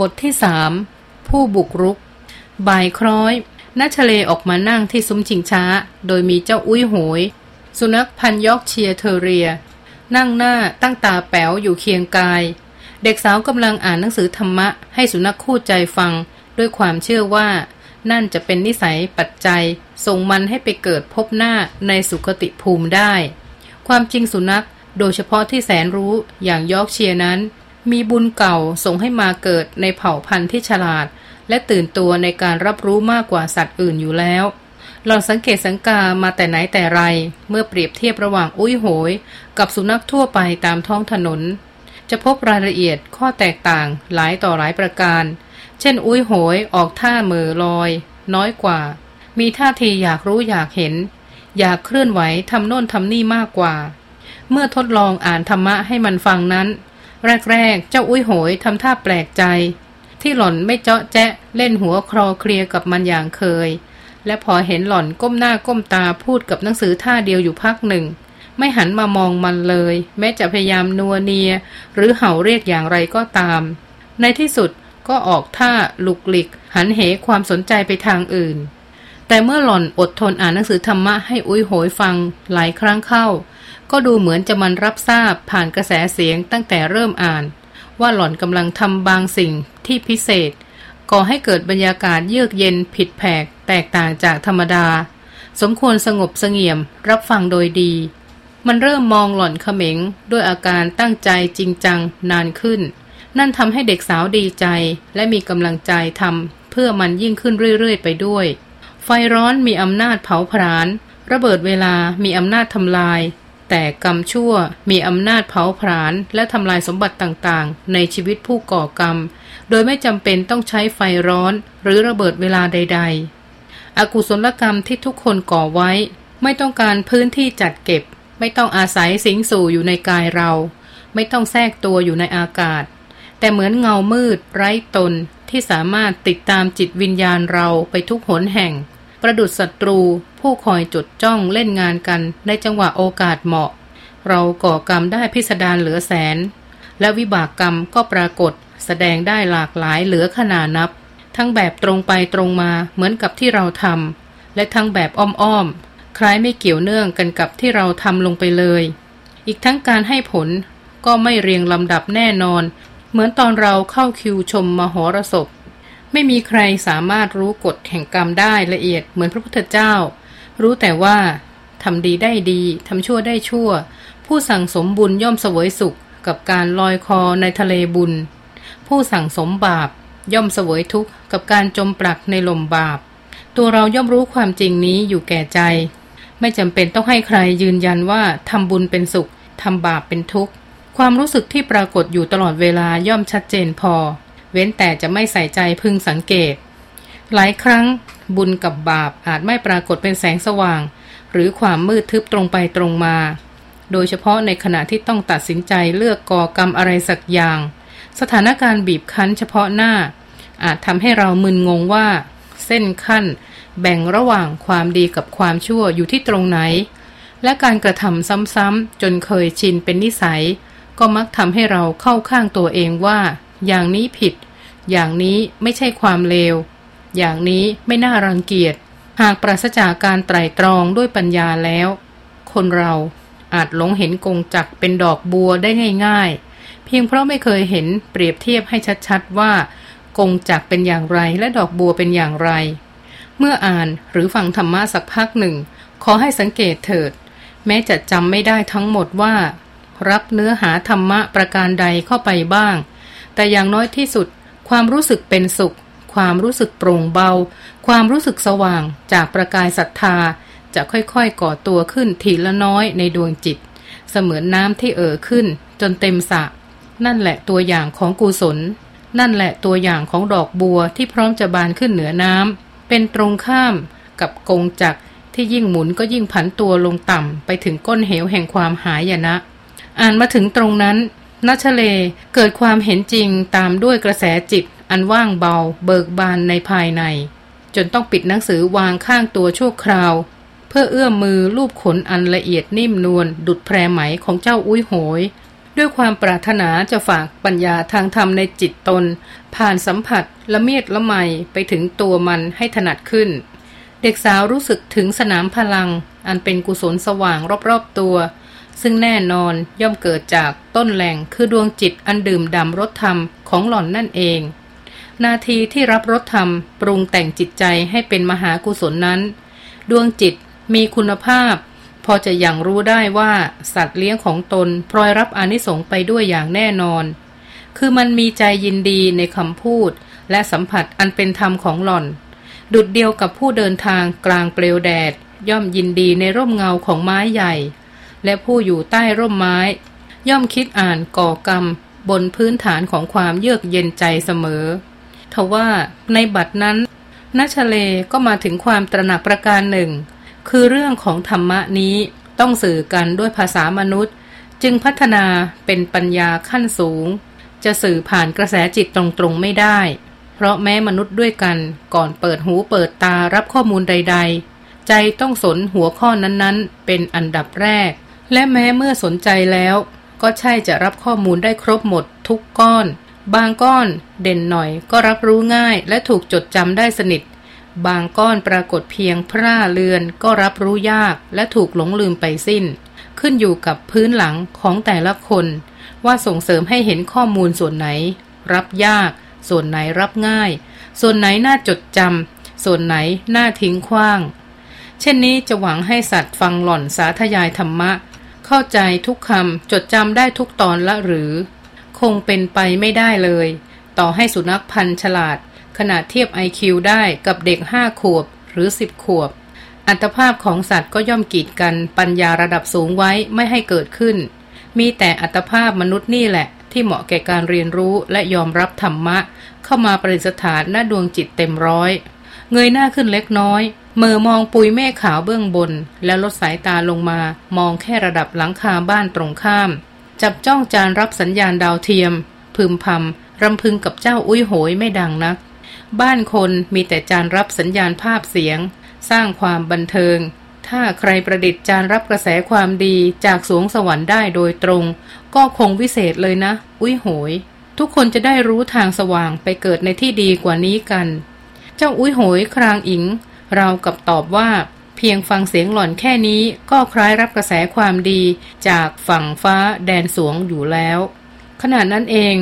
บทที่สามผู้บุกรุก บ่ายคล้อยนัชเลออกมานั่งที่ซุ้มชิงช้า โดยมีเจ้าอุ้ยโหย สุนัขพันยอกเชียเทเรีย นั่งหน้าตั้งตาแป๋วอยู่เคียงกาย เด็กสาวกำลังอ่านหนังสือธรรมะ ให้สุนัขคู่ใจฟัง ด้วยความเชื่อว่า นั่นจะเป็นนิสัยปัจจัย ส่งมันให้ไปเกิดพบหน้าในสุคติภูมิได้ ความจริงสุนัขโดยเฉพาะที่แสนรู้อย่างยอกเชียนั้น มีบุญเก่าส่งให้มาเกิดในเผ่าพันธุ์ที่ฉลาด และตื่นตัวในการรับรู้มากกว่าสัตว์อื่นอยู่แล้วหลอนสังเกตสังกามาแต่ไหนแต่ไร เมื่อเปรียบเทียบระหว่างอุ้ยโหย กับสุนัขทั่วไปตามท้องถนน จะพบรายละเอียดข้อแตกต่างหลายต่อหลายประการ เช่น อุ้ยโหยออกท่ามือลอย น้อยกว่า มีท่าทีอยากรู้อยากเห็น อยากเคลื่อนไหวทำโน่นทำนี่มากกว่า เมื่อทดลองอ่านธรรมะให้มันฟังนั้น แรกๆ เจ้าอุ้ยโหยทำท่าแปลกใจ ที่หล่อนไม่เจาะแจ๊ะเล่นหัวคลอเคลียกับมันอย่างเคย และพอเห็นหล่อนก้มหน้าก้มตาพูดกับหนังสือท่าเดียวอยู่พักหนึ่ง ไม่หันมามองมันเลย แม้จะพยายามนัวเนีย หรือเห่าเรียกอย่างไรก็ตาม ในที่สุดก็ออกท่าลุกหลิก หันเหความสนใจไปทางอื่น แต่เมื่อหล่อนอดทนอ่านหนังสือธรรมะให้อุ้ยโหยฟังหลายครั้งเข้า ก็ดูเหมือนจะมันรับทราบผ่านกระแสเสียงตั้งแต่เริ่มอ่าน ว่าหล่อนกำลังทำบางสิ่งที่พิเศษ ก่อให้เกิดบรรยากาศเยือกเย็นผิดแผก แตกต่างจากธรรมดา สมควรสงบเสงี่ยม รับฟังโดยดี มันเริ่มมองหล่อนเขม็งด้วยอาการตั้งใจจริงจังนานขึ้น นั่นทำให้เด็กสาวดีใจและมีกำลังใจทำเพื่อมันยิ่งขึ้นเรื่อยๆ ไปด้วย ไฟร้อนมีอำนาจเผาผลาญระเบิดเวลามีอำนาจทำลาย แต่กรรมชั่วมีอำนาจเผาผลาญและทำลายสมบัติต่างๆ ในชีวิตผู้ก่อกรรม โดยไม่จำเป็นต้องใช้ไฟร้อนหรือระเบิดเวลาใด ๆ อกุศลกรรมที่ทุกคนก่อไว้ ไม่ต้องการพื้นที่จัดเก็บ ไม่ต้องอาศัยสิงสู่อยู่ในกายเรา ไม่ต้องแทรกตัวอยู่ในอากาศ แต่เหมือนเงามืด ไร้ตนที่สามารถติดตามจิตวิญญาณเราไปทุกหนแห่ง ประดุษศัตรู ผู้คอยจดจ้องเล่นงานกันในจังหวะโอกาสเหมาะ เราก่อกรรมได้พิสดารเหลือแสน และวิบากกรรมก็ปรากฏ แสดงได้หลากหลายเหลือขนานับ ทั้งแบบตรงไปตรงมาเหมือนกับที่เราทำและทั้งแบบอ้อมๆคล้ายไม่เกี่ยวเนื่องกันกับที่เราทำลงไปเลย อีกทั้งการให้ผลก็ไม่เรียงลำดับแน่นอน เหมือนตอนเราเข้าคิวชมมหรสพ ไม่มีใครสามารถรู้กฎแห่งกรรมได้ละเอียดเหมือนพระพุทธเจ้า รู้แต่ว่าทำดีได้ดีทำชั่วได้ชั่ว ผู้สั่งสมบุญย่อมเสวยสุข กับการลอยคอในทะเลบุญ ผู้สั่งสมบาปย่อมเสวยทุกข์กับการจมปลักในลมบาป ตัวเราย่อมรู้ความจริงนี้อยู่แก่ใจ ไม่จำเป็นต้องให้ใครยืนยันว่าทำบุญเป็นสุขทำบาปเป็นทุกข์ ความรู้สึกที่ปรากฏอยู่ตลอดเวลาย่อมชัดเจนพอ เว้นแต่จะไม่ใส่ใจพึงสังเกต หลายครั้งบุญกับบาปอาจไม่ปรากฏเป็นแสงสว่าง หรือความมืดทึบตรงไปตรงมา โดยเฉพาะในขณะที่ต้องตัดสินใจเลือกก่อกรรมอะไรสักอย่าง สถานการณ์บีบคั้นเฉพาะหน้า อาจทำให้เรามึนงงว่า เส้นขั้น แบ่งระหว่างความดีกับความชั่วอยู่ที่ตรงไหน และการกระทำซ้ำๆจนเคยชินเป็นนิสัย ก็มักทำให้เราเข้าข้างตัวเองว่า อย่างนี้ผิด อย่างนี้ไม่ใช่ความเลว อย่างนี้ไม่น่ารังเกียจ หากปราศจากการไตรตรองด้วยปัญญาแล้ว คนเราอาจหลงเห็นกงจักเป็นดอกบัวได้ง่าย ๆ เพียงเพราะไม่เคยเห็นเปรียบเทียบให้ชัดๆว่ากงจักเป็นอย่างไรและดอกบัวเป็นอย่างไร เมื่ออ่านหรือฟังธรรมะสักพักหนึ่ง ขอให้สังเกตเถิด แม้จะจำไม่ได้ทั้งหมดว่า รับเนื้อหาธรรมะประการใดเข้าไปบ้าง แต่อย่างน้อยที่สุด ความรู้สึกเป็นสุข ความรู้สึกโปร่งเบา ความรู้สึกสว่างจากประกายศรัทธา จะค่อยๆก่อตัวขึ้นทีละน้อยในดวงจิต เสมือนน้ำที่เอ่อขึ้น จนเต็มสระนั่นแหละตัวอย่างของกุศล นั่นแหละตัวอย่างของดอกบัวที่พร้อมจะบานขึ้นเหนือน้ำเป็นตรงข้ามกับกงจักที่ยิ่งหมุนก็ยิ่งผันตัวลงต่ำไปถึงก้นเหวแห่งความหายนะ อ่านมาถึงตรงนั้น นัชเลเกิดความเห็นจริงตามด้วยกระแสจิต อันว่างเบา เบิกบานในภายใน จนต้องปิดหนังสือวางข้างตัวชั่วคราว เพื่อเอื้อมมือลูบขนอันละเอียดนิ่มนวลดุดแพรไหมของเจ้าอุ้ยโหย ด้วยความปรารถนาจะฝากปัญญาทางธรรมในจิตตน ผ่านสัมผัสละเมียดละไมไปถึงตัวมันให้ถนัดขึ้น เด็กสาวรู้สึกถึงสนามพลัง อันเป็นกุศลสว่างรอบๆตัว ซึ่งแน่นอนย่อมเกิดจากต้นแหล่งคือดวงจิตอันดื่มดำรสธรรมของหล่อนนั่นเอง นาทีที่รับรสธรรม ปรุงแต่งจิตใจให้เป็นมหากุศลนั้น ดวงจิตมีคุณภาพ พอจะอยังรู้ได้ว่าสัตว์เลี้ยงของตนพลอยรับอนิสงส์ไปด้วยอย่างแน่นอน คือมันมีใจยินดีในคำพูด และสัมผัสอันเป็นธรรมของหล่อน ดุดเดียวกับผู้เดินทางกลางเปลวแดด ย่อมยินดีในร่มเงาของไม้ใหญ่ และผู้อยู่ใต้ร่มไม้ ย่อมคิดอ่านก่อกรรม บนพื้นฐานของความเยือกเย็นใจเสมอทว่าในบัดนั้นนัชเลก็มาถึงความตระหนักประการหนึ่ง คือเรื่องของธรรมะนี้ต้องสื่อกันด้วยภาษามนุษย์ จึงพัฒนาเป็นปัญญาขั้นสูง จะสื่อผ่านกระแสจิตตรงๆไม่ได้ เพราะแม้มนุษย์ด้วยกันก่อนเปิดหูเปิดตารับข้อมูลใด ๆ ใจต้องสนหัวข้อนั้นๆ เป็นอันดับแรก และแม้เมื่อสนใจแล้ว ก็ใช่จะรับข้อมูลได้ครบหมดทุกก้อน บางก้อนเด่นหน่อยก็รับรู้ง่าย และถูกจดจำได้สนิท บางก้อนปรากฏเพียงพร่าเลือนก็รับรู้ยากและถูกหลงลืมไปสิ้น ขึ้นอยู่กับพื้นหลังของแต่ละคน ว่าส่งเสริมให้เห็นข้อมูลส่วนไหน รับยาก ส่วนไหนรับง่าย ส่วนไหนน่าจดจำส่วนไหนน่าทิ้งขว้าง เช่นนี้จะหวังให้สัตว์ฟังหล่อนสาธยายธรรมะ เข้าใจทุกคำจดจำได้ทุกตอนละหรือ คงเป็นไปไม่ได้เลย ต่อให้สุนัขพันฉลาด ขนาดเทียบ IQ ได้กับเด็กห้าขวบหรือสิบขวบ อัตภาพของสัตว์ก็ย่อมกีดกันปัญญาระดับสูงไว้ไม่ให้เกิดขึ้น มีแต่อัตภาพมนุษย์นี่แหละ ที่เหมาะแก่การเรียนรู้และยอมรับธรรมะ เข้ามาประดิษฐานหน้าดวงจิตเต็มร้อย เงยหน้าขึ้นเล็กน้อย มื่อมองปุยเมฆขาวเบื้องบน แล้วลดสายตาลงมามองแค่ระดับหลังคาบ้านตรงข้าม จับจ้องจานรับสัญญาณดาวเทียม พึมพำรำพึงกับเจ้าอุ้ยโหยไม่ดังนัก บ้านคนมีแต่จานรับสัญญาณภาพเสียง สร้างความบันเทิง ถ้าใครประดิษฐ์จานรับกระแสความดีจากสวงสวรรค์ได้โดยตรง ก็คงวิเศษเลยนะ อุ้ยโหย ทุกคนจะได้รู้ทางสว่างไปเกิดในที่ดีกว่านี้กัน เจ้าอุ้ยโหยครางอิง เรากับตอบว่า เพียงฟังเสียงหล่อนแค่นี้ก็คล้ายรับกระแสความดีจากฝั่งฟ้าแดนสวงอยู่แล้ว ขณะนั้นเอง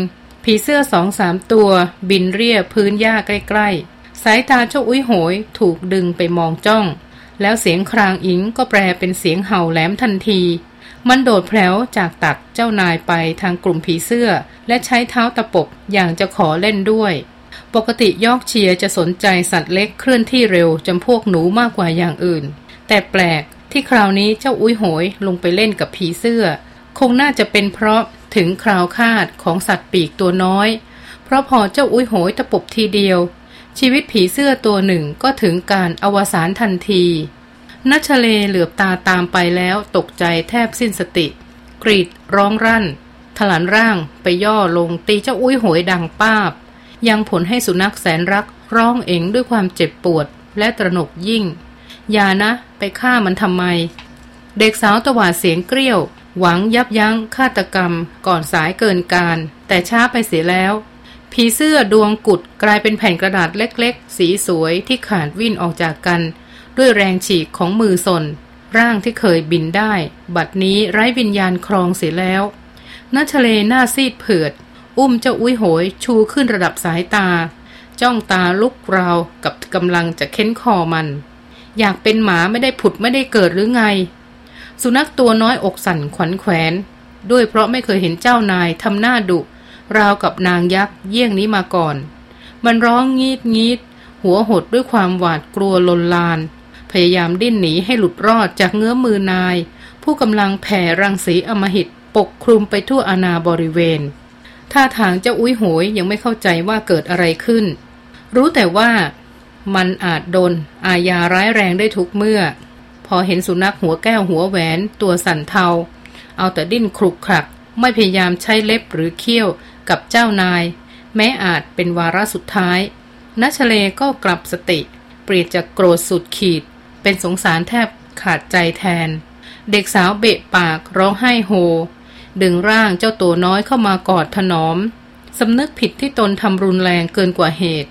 ผีเสื้อสองสามตัวบินเรียบพื้นหญ้าใกล้ๆ สายตาเจ้าอุ้ยโหยถูกดึงไปมองจ้อง แล้วเสียงครางอิงก็แปลเป็นเสียงเห่าแหลมทันทีมันโดดแผลวจากตักเจ้านายไปทางกลุ่มผีเสื้อ และใช้เท้าตะปบอย่างจะขอเล่นด้วย ปกติยอกเชียจะสนใจสัตว์เล็กเคลื่อนที่เร็วจำพวกหนูมากกว่าอย่างอื่น แต่แปลกที่คราวนี้เจ้าอุ้ยโหยลงไปเล่นกับผีเสื้อ คงน่าจะเป็นเพราะถึงคราวคาดของสัตว์ปีกตัวน้อย เพราะพอเจ้าอุ้ยโหยตะปบทีเดียว ชีวิตผีเสื้อตัวหนึ่งก็ถึงการอวสานทันทีนัชเลเหลือบตาตามไปแล้วตกใจแทบสิ้นสติ กรีดร้องรั่น ถลันร่างไปย่อลงตีเจ้าอุ้ยโหยดังป้าบ ยังผลให้สุนัขแสนรักร้องเองด้วยความเจ็บปวดและตระหนกยิ่ง อย่านะ ไปฆ่ามันทำไม เด็กสาวตวาดเสียงเกลี้ยว หวังยับยั้งฆาตกรรม ก่อนสายเกินการ แต่ช้าไปเสียแล้ว ผีเสื้อดวงกุดกลายเป็นแผ่นกระดาษเล็กๆ สีสวยที่ขาดวิ่นออกจากกัน ด้วยแรงฉีกของมือสน ร่างที่เคยบินได้ บัดนี้ไร้วิญญาณครองเสียแล้วนัชเลหน้าซีดเผือด อุ้มเจ้าอุ้ยโหย ชูขึ้นระดับสายตา จ้องตาลุกราวกับกำลังจะเค้นคอมัน อยากเป็นหมาไม่ได้ผุดไม่ได้เกิดหรือไง สุนัขตัวน้อยอกสั่นขวัญแขวน ด้วยเพราะไม่เคยเห็นเจ้านายทำหน้าดุ ราวกับนางยักษ์เยี่ยงนี้มาก่อน มันร้องงีดงีด หัวหดด้วยความหวาดกลัวลนลาน พยายามดิ้นหนีให้หลุดรอดจากเงื้อมือนาย ผู้กำลังแผ่รังสีอมหิตปกคลุมไปทั่วอาณาบริเวณ ท่าทางเจ้าอุ้ยโหยยังไม่เข้าใจว่าเกิดอะไรขึ้น รู้แต่ว่ามันอาจโดนอาญาร้ายแรงได้ทุกเมื่อ พอเห็นสุนัขหัวแก้วหัวแหวนตัวสั่นเทา เอาแต่ดิ้นครุกครัก ไม่พยายามใช้เล็บหรือเขี้ยวกับเจ้านาย แม้อาจเป็นวาระสุดท้ายนัชเลก็กลับสติ เปลี่ยนจากโกรธสุดขีด เป็นสงสารแทบขาดใจแทน เด็กสาวเบะปากร้องไห้โฮ ดึงร่างเจ้าตัวน้อยเข้ามากอดถนอมสำนึกผิดที่ตนทำรุนแรงเกินกว่าเหตุ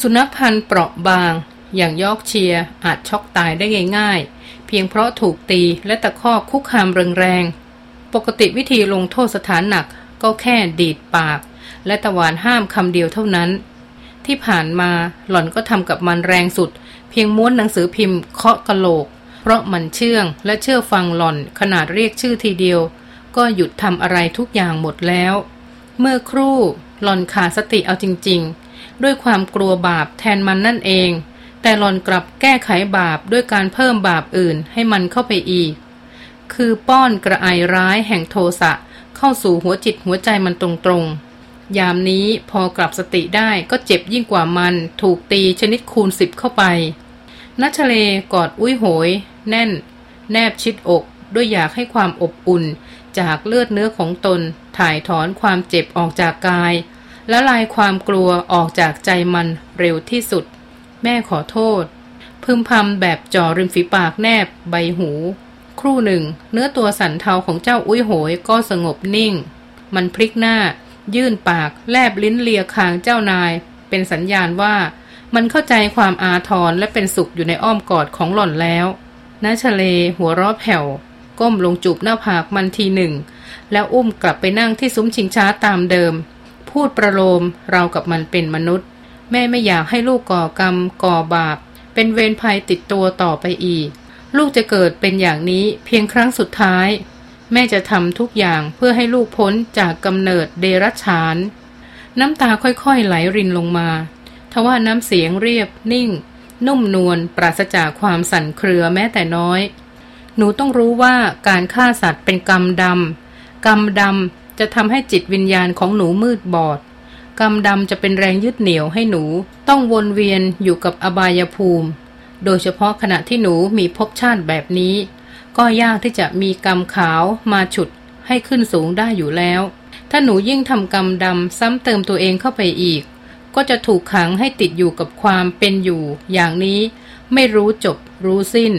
สุนัขพันธุ์เปราะบาง อย่างยอกเชียอาจช็อกตายได้ง่ายๆ เพียงเพราะถูกตีและตะคอกคุกคามแรงๆ ปกติวิธีลงโทษสถานหนักก็แค่ดีดปาก และตะวานห้ามคำเดียวเท่านั้น ที่ผ่านมาหล่อนก็ทำกับมันแรงสุด เพียงม้วนหนังสือพิมพ์เคาะกะโหลก เพราะมันเชื่องและเชื่อฟังหล่อนขนาดเรียกชื่อทีเดียว ก็หยุดทำอะไรทุกอย่างหมดแล้ว เมื่อครู่หลอนขาดสติเอาจริง ๆ ด้วยความกลัวบาปแทนมันนั่นเอง แต่หลอนกลับแก้ไขบาปด้วยการเพิ่มบาปอื่นให้มันเข้าไปอีก คือป้อนกระไอร้ายแห่งโทสะเข้าสู่หัวจิตหัวใจมันตรงๆ ยามนี้พอกลับสติได้ก็เจ็บยิ่งกว่ามันถูกตีชนิดคูณสิบเข้าไปนัชเลกอดอุ้ยโหย แน่น แนบชิดอกด้วยอยากให้ความอบอุ่น จากเลือดเนื้อของตน ถ่ายถอนความเจ็บออกจากกาย และลายความกลัวออกจากใจมันเร็วที่สุด แม่ขอโทษ พึมพำแบบจ่อริมฝีปากแนบใบหู ครู่หนึ่ง เนื้อตัวสันเทาของเจ้าอุ้ยโหยก็สงบนิ่ง มันพลิกหน้า ยื่นปากแลบลิ้นเลียคางเจ้านาย เป็นสัญญาณว่ามันเข้าใจความอาทรและเป็นสุขอยู่ในอ้อมกอดของหล่อนแล้วนาชเลหัวราะแผ่ว ก้มลงจูบหน้าผากมันทีหนึ่ง แล้วอุ้มกลับไปนั่งที่ซุ้มชิงช้าตามเดิม พูดประโลมเรากับมันเป็นมนุษย์ แม่ไม่อยากให้ลูกก่อกรรมก่อบาป เป็นเวรภัยติดตัวต่อไปอีก ลูกจะเกิดเป็นอย่างนี้เพียงครั้งสุดท้าย แม่จะทำทุกอย่างเพื่อให้ลูกพ้นจากกำเนิดเดรัจฉาน น้ำตาค่อยๆไหลรินลงมาทว่าน้ำเสียงเรียบนิ่งนุ่มนวลปราศจากความสั่นเครือแม้แต่น้อย หนูต้องรู้ว่าการฆ่าสัตว์เป็นกรรมดำกรรมดำจะทำให้จิตวิญญาณของหนูมืดบอด กรรมดำจะเป็นแรงยึดเหนี่ยวให้หนูต้องวนเวียนอยู่กับอบายภูมิ โดยเฉพาะขณะที่หนูมีภพชาติแบบนี้ ก็ยากที่จะมีกรรมขาวมาฉุดให้ขึ้นสูงได้อยู่แล้ว ถ้าหนูยิ่งทำกรรมดำซ้ำเติมตัวเองเข้าไปอีก ก็จะถูกขังให้ติดอยู่กับความเป็นอยู่ อย่างนี้ไม่รู้จบรู้สิ้น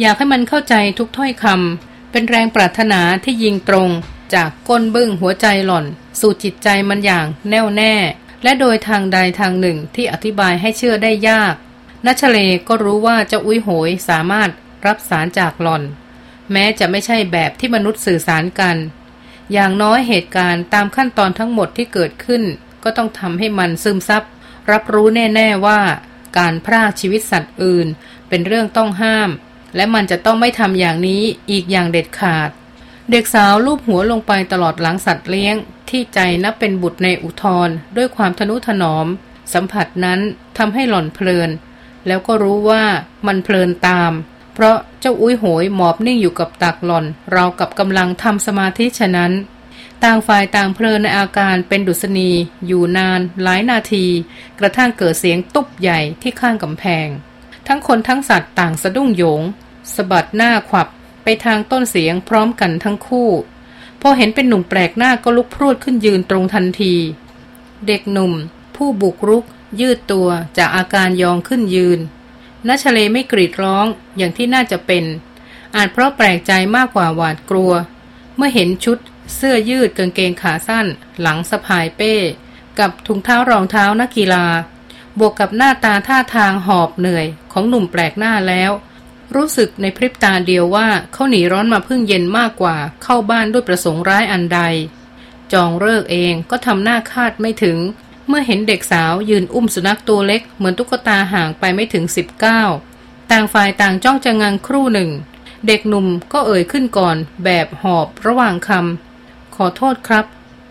อยากให้มันเข้าใจทุกถ้อยคำเป็นแรงปรารถนาที่ยิงตรง จากก้นบึ้งหัวใจหล่อน สู่จิตใจมันอย่างแน่วแน่ และโดยทางใดทางหนึ่งที่อธิบายให้เชื่อได้ยากนัชเลก็รู้ว่าเจ้าอุ้ยโหยสามารถรับสารจากหล่อน แม้จะไม่ใช่แบบที่มนุษย์สื่อสารกัน อย่างน้อยเหตุการณ์ตามขั้นตอนทั้งหมดที่เกิดขึ้น ก็ต้องทำให้มันซึมซับรับรู้แน่ ๆว่า การพรากชีวิตสัตว์อื่น เป็นเรื่องต้องห้าม และมันจะต้องไม่ทำอย่างนี้อีกอย่างเด็ดขาด เด็กสาวลูบหัวลงไปตลอดหลังสัตว์เลี้ยง ที่ใจนับเป็นบุตรในอุทธรด้วยความทนุถนอม สัมผัสนั้นทำให้หล่อนเพลิน แล้วก็รู้ว่ามันเพลินตาม เพราะเจ้าอุ้ยโหยหมอบนิ่งอยู่กับตักหล่อน เรากับกำลังทำสมาธิฉะนั้น ต่างฝ่ายต่างเพลินในอาการเป็นดุษณี อยู่นาน หลายนาที กระทั่งเกิดเสียงตุ๊บใหญ่ที่ข้างกำแพงทั้งคนทั้งสัตว์ต่างสะดุ้งโยง สะบัดหน้าขวับไปทางต้นเสียงพร้อมกันทั้งคู่ พอเห็นเป็นหนุ่มแปลกหน้าก็ลุกพรวดขึ้นยืนตรงทันที เด็กหนุ่ม ผู้บุกรุก ยืดตัวจากอาการยองขึ้นยืนนัชเลไม่กรีดร้องอย่างที่น่าจะเป็น อาจเพราะแปลกใจมากกว่าหวาดกลัว เมื่อเห็นชุด เสื้อยืดกางเกงขาสั้น หลังสะพายเป้ กับถุงเท้ารองเท้านักกีฬา บวกกับหน้าตาท่าทางหอบเหนื่อยของหนุ่มแปลกหน้าแล้ว รู้สึกในพริบตาเดียวว่าเขาหนีร้อนมาพึ่งเย็นมากกว่าเข้าบ้านด้วยประสงค์ร้ายอันใด จองเลิกเองก็ทำหน้าคาดไม่ถึง เมื่อเห็นเด็กสาวยืนอุ้มสุนัขตัวเล็กเหมือนตุ๊กตาห่างไปไม่ถึงสิบเก้าต่างฝ่ายต่างจ้องจะงังครู่หนึ่ง เด็กหนุ่มก็เอ่ยขึ้นก่อน แบบหอบระหว่างคำขอโทษครับ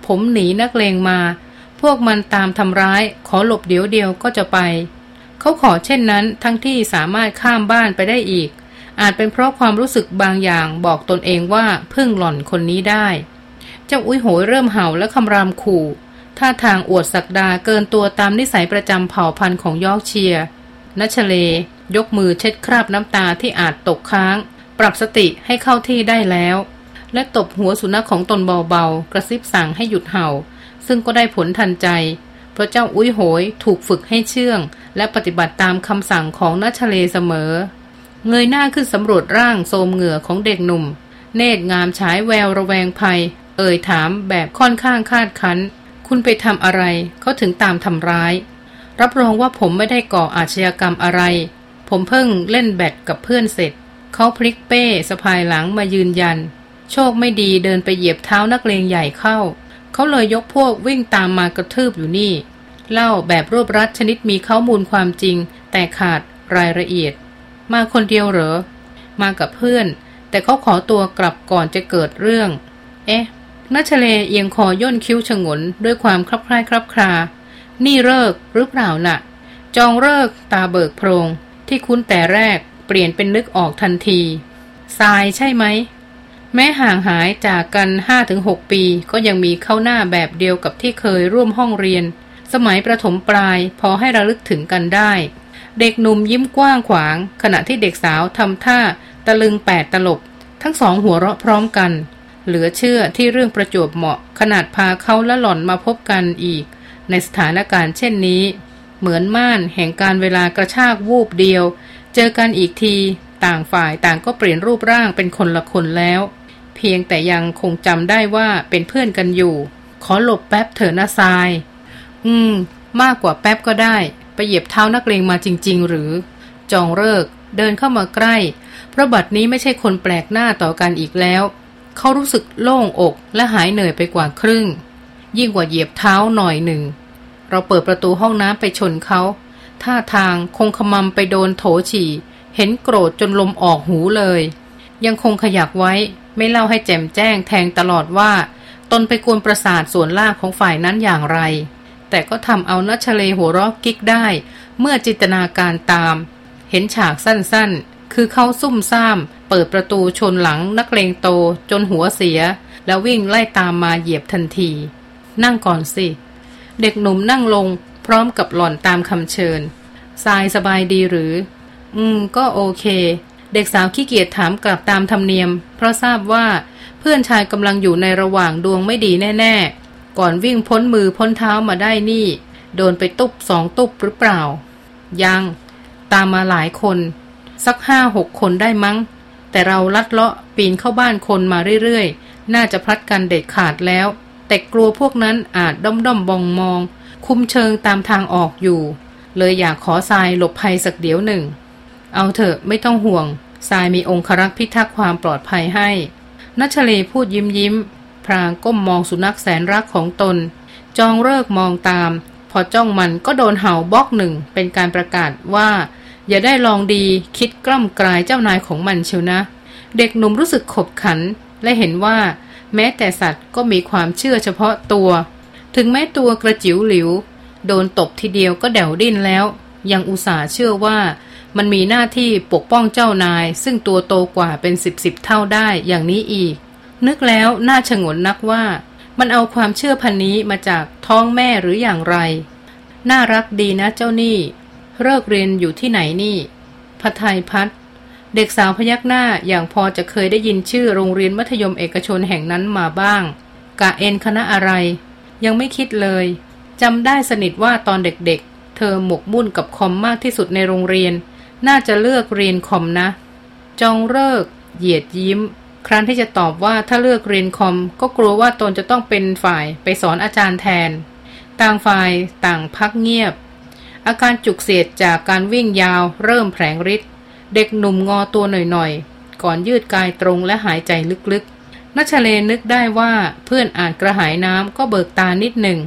ผมหนีนักเลงมา พวกมันตามทำร้าย ขอหลบเดี๋ยวเดียวก็จะไป เขาขอเช่นนั้นทั้งที่สามารถข้ามบ้านไปได้อีก อาจเป็นเพราะความรู้สึกบางอย่างบอกตนเองว่าพึ่งหล่อนคนนี้ได้ เจ้าอุ้ยโหยเริ่มเห่าและคำรามขู่ท่าทางอวดศักดาเกินตัวตามนิสัยประจำเผ่าพันธุ์ของยอกเชียนัชเลยกมือเช็ดคราบน้ำตาที่อาจตกค้าง ปรับสติให้เข้าที่ได้แล้ว และตบหัวสุนัขของตนเบาๆ กระซิบสั่งให้หยุดเห่า ซึ่งก็ได้ผลทันใจ พระเจ้าอุ้ยโหยถูกฝึกให้เชื่อง และปฏิบัติตามคำสั่งของนัชเลเสมอ เงยหน้าขึ้นสำรวจร่างโสมเหงื่อของเด็กหนุ่ม เนตรงามฉายแววระแวงภัย เอ่ยถามแบบค่อนข้างคาดคั้น คุณไปทำอะไร เขาถึงตามทำร้าย รับรองว่าผมไม่ได้ก่ออาชญากรรมอะไร ผมเพิ่งเล่นแบดกับเพื่อนเสร็จ เขาพลิกเป้สะพายหลังมายืนยัน โชคไม่ดีเดินไปเหยียบเท้านักเลงใหญ่เข้า เขาเลยยกพวกวิ่งตามมากระทืบอยู่นี่ เล่าแบบรวบรัดชนิดมีข้อมูลความจริง แต่ขาดรายละเอียด มาคนเดียวเหรอ มากับเพื่อน แต่เขาขอตัวกลับก่อนจะเกิดเรื่อง เอ๊ะนัชเลเอียงคอย่นคิ้วฉงนด้วยความคลับคล้ายคลับคลา นี่เลิกหรือเปล่าน่ะ จองเลิกตาเบิกโพรงที่คุ้นแต่แรกเปลี่ยนเป็นนึกออกทันทีทรายใช่ไหม แม้ห่างหายจากกัน 5-6 ปีก็ยังมีเข้าหน้าแบบเดียวกับที่เคยร่วมห้องเรียน สมัยประถมปลายพอให้ระลึกถึงกันได้ เด็กหนุ่มยิ้มกว้างขวาง ขณะที่เด็กสาวทำท่าตะลึงแปดตลบ ทั้งสองหัวเราะพร้อมกัน เหลือเชื่อที่เรื่องประจวบเหมาะ ขนาดพาเขาและหล่อนมาพบกันอีก ในสถานการณ์เช่นนี้ เหมือนม่านแห่งการเวลากระชากวูบเดียว เจอกันอีกที ต่างฝ่ายต่างก็เปลี่ยนรูปร่างเป็นคนละคนแล้ว พียงแต่ยังคงจำได้ว่าเป็นเพื่อนกันอยู่ ขอหลบแป๊บเถอะนะทราย อืม มากกว่าแป๊บก็ได้ ไปเหยียบเท้านักเลงมาจริง ๆ หรือ จองเลิก เดินเข้ามาใกล้ เพราะบัดนี้ไม่ใช่คนแปลกหน้าต่อกันอีกแล้ว เขารู้สึกโล่งอกและหายเหนื่อยไปกว่าครึ่ง ยิ่งกว่าเหยียบเท้าหน่อยหนึ่ง เราเปิดประตูห้องน้ำไปชนเขา ท่าทางคงขมำไปโดนโถฉี่ เห็นโกรธจนลมออกหูเลย ยังคงขยักไว้ ไม่เล่าให้แจ่มแจ้งแทงตลอดว่า ตนไปกวนประสาทส่วนล่างของฝ่ายนั้นอย่างไร แต่ก็ทำเอานัชเลหัวราะกิ๊กได้ เมื่อจินตนาการตาม เห็นฉากสั้นๆ คือเขาซุ่มซ่าม เปิดประตูชนหลังนักเลงโตจนหัวเสีย แล้ววิ่งไล่ตามมาเหยียบทันที นั่งก่อนสิ เด็กหนุ่มนั่งลง พร้อมกับหล่อนตามคำเชิญทรายสบายดีหรือ อืม ก็โอเค เด็กสาวขี้เกียจถามกลับตามธรรมเนียม เพราะทราบว่าเพื่อนชายกำลังอยู่ในระหว่างดวงไม่ดีแน่ ๆ ก่อนวิ่งพ้นมือพ้นเท้ามาได้นี่ โดนไปตุบสองตุบหรือเปล่า ยัง ตามมาหลายคน สักห้าหกคนได้มั้ง แต่เราลัดเลาะปีนเข้าบ้านคนมาเรื่อยๆ น่าจะพลัดกันเด็ดขาดแล้ว แต่กลัวพวกนั้นอาจด้อมด้อมบองมอง คุมเชิงตามทางออกอยู่ เลยอยากขอทรายหลบภัยสักเดี๋ยวหนึ่งเอาเถอะไม่ต้องห่วง ทรายมีองครักษ์พิทักษ์ความปลอดภัยให้นัชเลพูดยิ้มยิ้ม พรางก้มมองสุนัขแสนรักของตน จองเลิกมองตาม พอจ้องมันก็โดนเห่าบล็อกหนึ่งเป็นการประกาศว่า อย่าได้ลองดีคิดกล้ำกลายเจ้านายของมันเชียวนะ เด็กหนุ่มรู้สึกขบขัน และเห็นว่า แม้แต่สัตว์ก็มีความเชื่อเฉพาะตัว ถึงแม้ตัวกระจิ๋วหลิว โดนตบทีเดียวก็แดวดิ้นแล้ว ยังอุตส่าห์เชื่อว่า มันมีหน้าที่ปกป้องเจ้านาย ซึ่งตัวโตกว่าเป็นสิบสิบเท่าได้อย่างนี้อีก นึกแล้วน่าชงนนักว่า มันเอาความเชื่อพันนี้มาจากท้องแม่หรืออย่างไร น่ารักดีนะเจ้านี่เลิกเรียนอยู่ที่ไหนนี่พัทยพัฒน์เด็กสาวพยักหน้าอย่างพอจะเคยได้ยินชื่อโรงเรียนมัธยมเอกชนแห่งนั้นมาบ้าง กะเอ็นคณะอะไร ยังไม่คิดเลยจำได้สนิทว่าตอนเด็กๆเธอหมกมุ่นกับคอมมากที่สุดในโรงเรียน น่าจะเลือกเรียนคอมนะ จองเลิก เหยียดยิ้ม ครั้นที่จะตอบว่าถ้าเลือกเรียนคอม ก็กลัวว่าตนจะต้องเป็นฝ่ายไปสอนอาจารย์แทน ต่างฝ่ายต่างพักเงียบ อาการจุกเสียดจากการวิ่งยาว เริ่มแผลงฤทธิ์เด็กหนุ่มงอตัวหน่อยๆ ก่อนยืดกายตรงและหายใจลึกๆนัชเลนึกได้ว่าเพื่อนอาจกระหายน้ำก็เบิกตานิดหนึ่ง